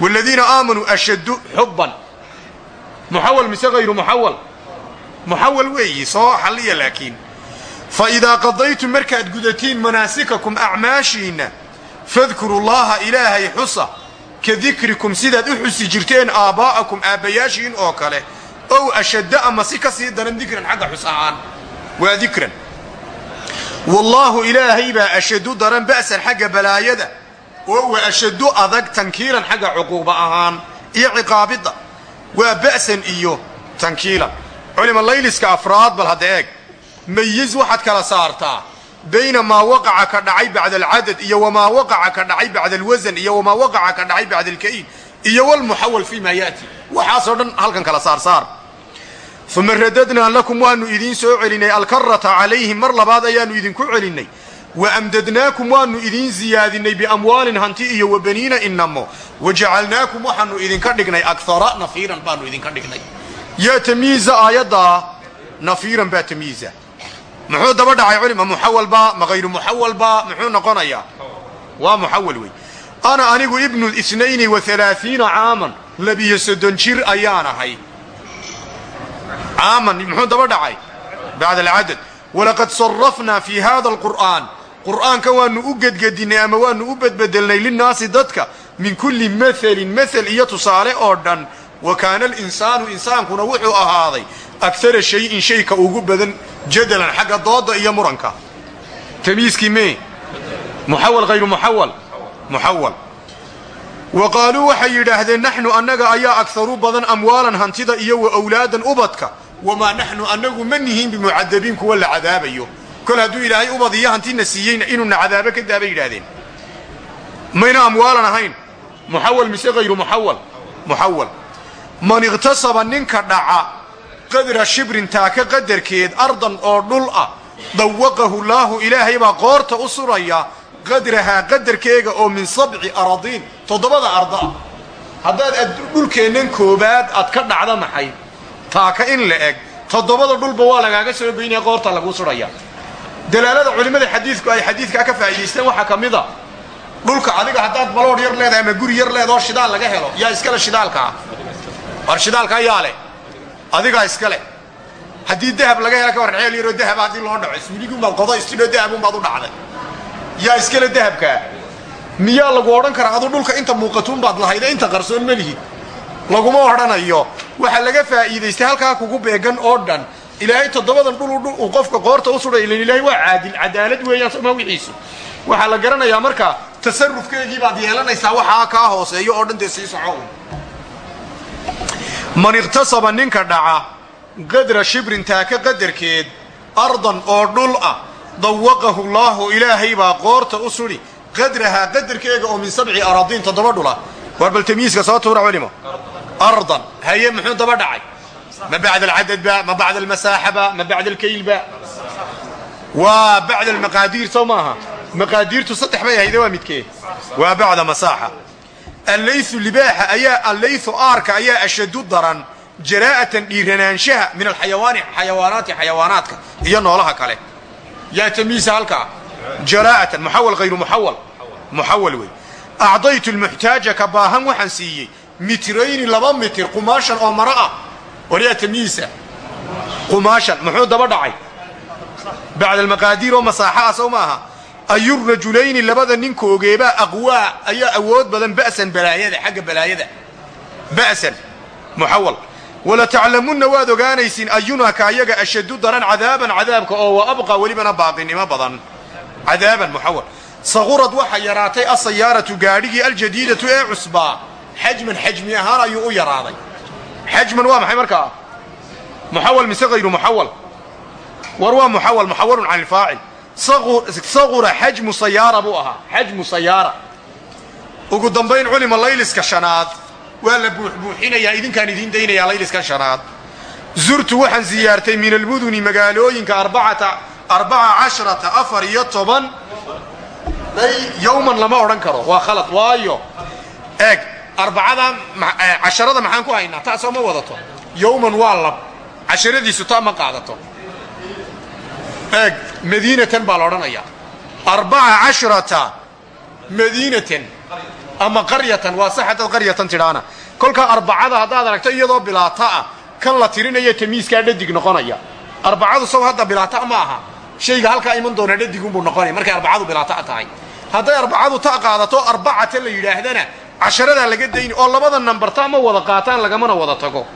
A: waaladiina aamanuu ashaddu xubban. Muxawal mise hayru muxawal muxawal weeyi soo xalliya laakiin. Fa idaa qadaytum markaad gudatiin manaasikakum acmaashiinna fadkuru llaha ilaahay xusa ka dikrikum sidaad u xusi jirteen aabbaa'akum aabbayaashiin oo kale ow ashadda ama si ka sii daran dikran xagga xus ahaan. Waa dikran. Wallaahu ilaahay baa ashaddu daran ba'san xagga balaayada oo wa ashaddu adag tankiilan xagga cuquuba ahaan iyo ciqaabidda. Waa ba'san iyo tankiilan culima layliska afraad bal hadda eeg. Mayiz waxaad kala saartaa. Bayna maa waqaca ka dhacay bacda alcadad iyo wamaa waqaca ka dhacay bacda alwasan iyo wamaa waqaca ka dhacay bacda alka'iid iyo walmuxawal fii maa yaati waxaasoo dhan halkan kala saarsaar uma radadnaa lakum waannu idiin soo celinay. Alkarata calayhim mar labaad ayaannu idinku celinnay wa amdadnaakum waannu idiin siyaadinay biamwaalin hanti iyo wa baniina inamo wa jacalnaakum waxaannu idinka dhignay akara nafiiran baannu idinka dhignay yaa tamyiiza aayaddaa nafiiran baa tamyiiza muxuu daba dhacay culima muxawalbaa ma hayru muxawalbaa muxuu noqonayaa waa muxawal wey ana anigu ibnu isnayni wa alaaiina caaman labiyo soddon jir ayaan ahay. Muxuu daba dhacay? Bacda alcadad. Walaqad sarafnaa fi hada alqur'aan. Qur'aanka waannu u gedgedinnay ama waannu u bedbedelnay linnaasi dadka min kulli maelin mael iyo tusaale oo dhan wa kaana alinsaanu insaankuna wuxuu ahaaday agara shayin shayka ugu badan jadalan xagga dooda iyo muranka tamyiiskii mee muxawal hayru muxawal muxawal wa qaaluu waxay yidhaahdeen naxnu annaga ayaa agharu badan amwaalan hantida iyo wa awlaadan ubadka wamaa naxnu annagu ma nihiin bimucadabiin kuwa la cadaabayo kol hadduu ilaahay ubad iyo hantina siiyeyna inuuna cadaabo ka daabay yidhahdeen mayna amwaalan ahayn muxawal mise hayru muxawal man iqhtasaba ninka dhaca. Qadra shibrin taaka qadarkeed ardan oo dhul ah. Dawaqahu laahu ilaahay baa qoorta u suraya. Qadrahaa qadarkeega oo min sabci aradiin toddobada ardaa haddaad dhulkeennan koobaad aad ka dhacda maxay? Taaka in la eg. Toddobada dhulba waa lagaaga soo geynaya qoorta laguu sudhaya dalaalada culimmada xadiidku ay xadiidkaa ka faa'idaysteen waxaa ka mid a. Dhulka adiga haddaad baloodh yar leedahay ama guri yar leedoo shidaal laga helo yaa iskale shidaalkaa war shidaalkaa yaa leh adigaa iska leh haddii dahab laga hela ka war ceel yaroo dahaba haddii loo dhaco iswiliguunbaad qodo istidho dahabunbaad u dhacday. Yaa iskale dahabkaa miyaa lagu odhan karaa? Aduu dhulka inta muuqatuunbaad lahayde inta qarsoon ma lihid laguma odhanayo. Waxaa laga faa'iidaystay halkaa kugu beegan oo dhan. Ilaahay toddobadan dhul uu qofka qoorta u sudhay ilan ilaahay waa caadil cadaalad weeyaan somaa wixiisu. Waxaa la garanayaa marka tasarufkeegii baad yeelanaysaa waxaa kaa hooseeyo oo dhan dee sii soco man iqhtasaba ninka dhaca qadra shibrin taaka qadarkeed ardan oo dhul ah dawaqahu llaahu ilaahay baa qoorta u sudhi qadrahaa qadarkeega oo min sabci aradiin toddoba dhula. War bal tamyiiska soo tuura culimo ardan haye muxuu daba dhacay? Ma bacd alcadadba ma bacd almasaaxaba ma bacd alkaylba waa bacd almaqaadiir soo maaha. Maqaadiirtu saddex bay ahayde waa midkee? Waa bacda masaaxa allaysu libaaxa ayaa allaysu aarka ayaa ashadu daran jaraa'atan dhiiranaanshaha min alxayawaani xayawaanaati xayawaanaadka iyo noolaha kale. Yaa tamiisa halkaa jaraa'atan muxawal hayru muxawal muxawal wey acdaytu lmuxtaaja ka baahan waxaan siiyey mitrayni laba mitir qumaashan oo maro ah. War yaa tamiisa qumaashan muxuu daba dhacay? Bacda almaqaadiir oo ah maaha ayurajulayni labada ninkoogeebaa aqwaa ayaa awood badan ba'san balaayada xagga balaayada. Ba'san muxawal walataclamunna waad ogaanaysiin ayunaka ayaga ashadu daran cadaaban cadaabka oo wa abqa welibana baaqinimo badan. Cadaaban muxawal saqurad waxa yaraatay asayaaratu gaadhigii aljadiidatu ee cusbaa xajman xajmi ahaan ayuu u yaraaday. Xajman waa maxay markaa? Muxawal mise hayru muxawal war waa muxawal muxawalun can ilfaacil saqura xajmu sayaara buu ahaa. Xajmu sayaara. Ugu dambayn culima layliska shanaad waa la buuxbuuxinayaa idinkaan idiin daynayaa layliskan shanaad. Zurtu waxaan siyaartay min almuduni magaalooyinka arbaca casharata afar iyo toban. Yowman lama odhan karo. Waa khalad. Waayo. Eeg arbacada casharada maxaan ku haynaa? Taasoo ma wadato. Yowman waa lab. Casharadiisu eeg madiinatan baa la odhanayaa. Arbaca cashrata madiinatan ama qaryatan waa sax qaryatan tidhaana. Kolkaa arbacada haddaad aragto iyadoo bilaata ah kan la tirinaya tamiiskaa dhadig noqonaya. Arbacadu saw hadda bilaata ma aha. Shayga halkaa iman doona dhadigunbuu noqonaya markay arbacadu bilaata tahay. Hadday arbacadu ta qaadato arbacata la yidhaahdana casharadaa laga dayni oo labada nambarta ma wada qaataan lagamana wada tago.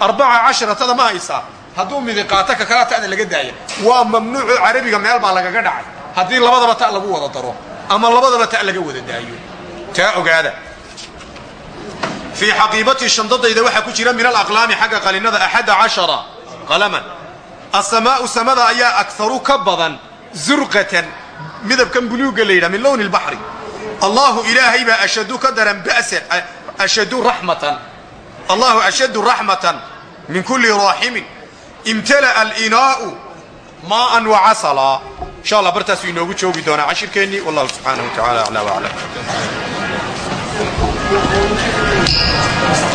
A: Arbaca casharatada ma haysaa hadduu midi qaato ka kala ta'da laga daaya waa mamnuuco carabiga meel baa lagaga dhacay. Haddii labadaba ta lagu wada daro ama labadaba ta laga wada daayo. Taa ogaada. Fii xaqiibatii shandadayda waxaa ku jira min alaqlaami xagga qalinada axada cashara qalaman. Asamaa'u samada ayaa akaru ka badan zurqatan midabkan buluugga la yidhaha min lowni lbaxri allahu ilaahay baa ashadu ka daran ba'san ashadu raxmatan. Allahu ashadu raxmatan min kulli raaximin imtala'a alinaa'u maa'an wacasala insha allah bartaasuu inoogu joogi doonaa cashirkeennii wallahu subxaanahu wa tacala aclaa waclam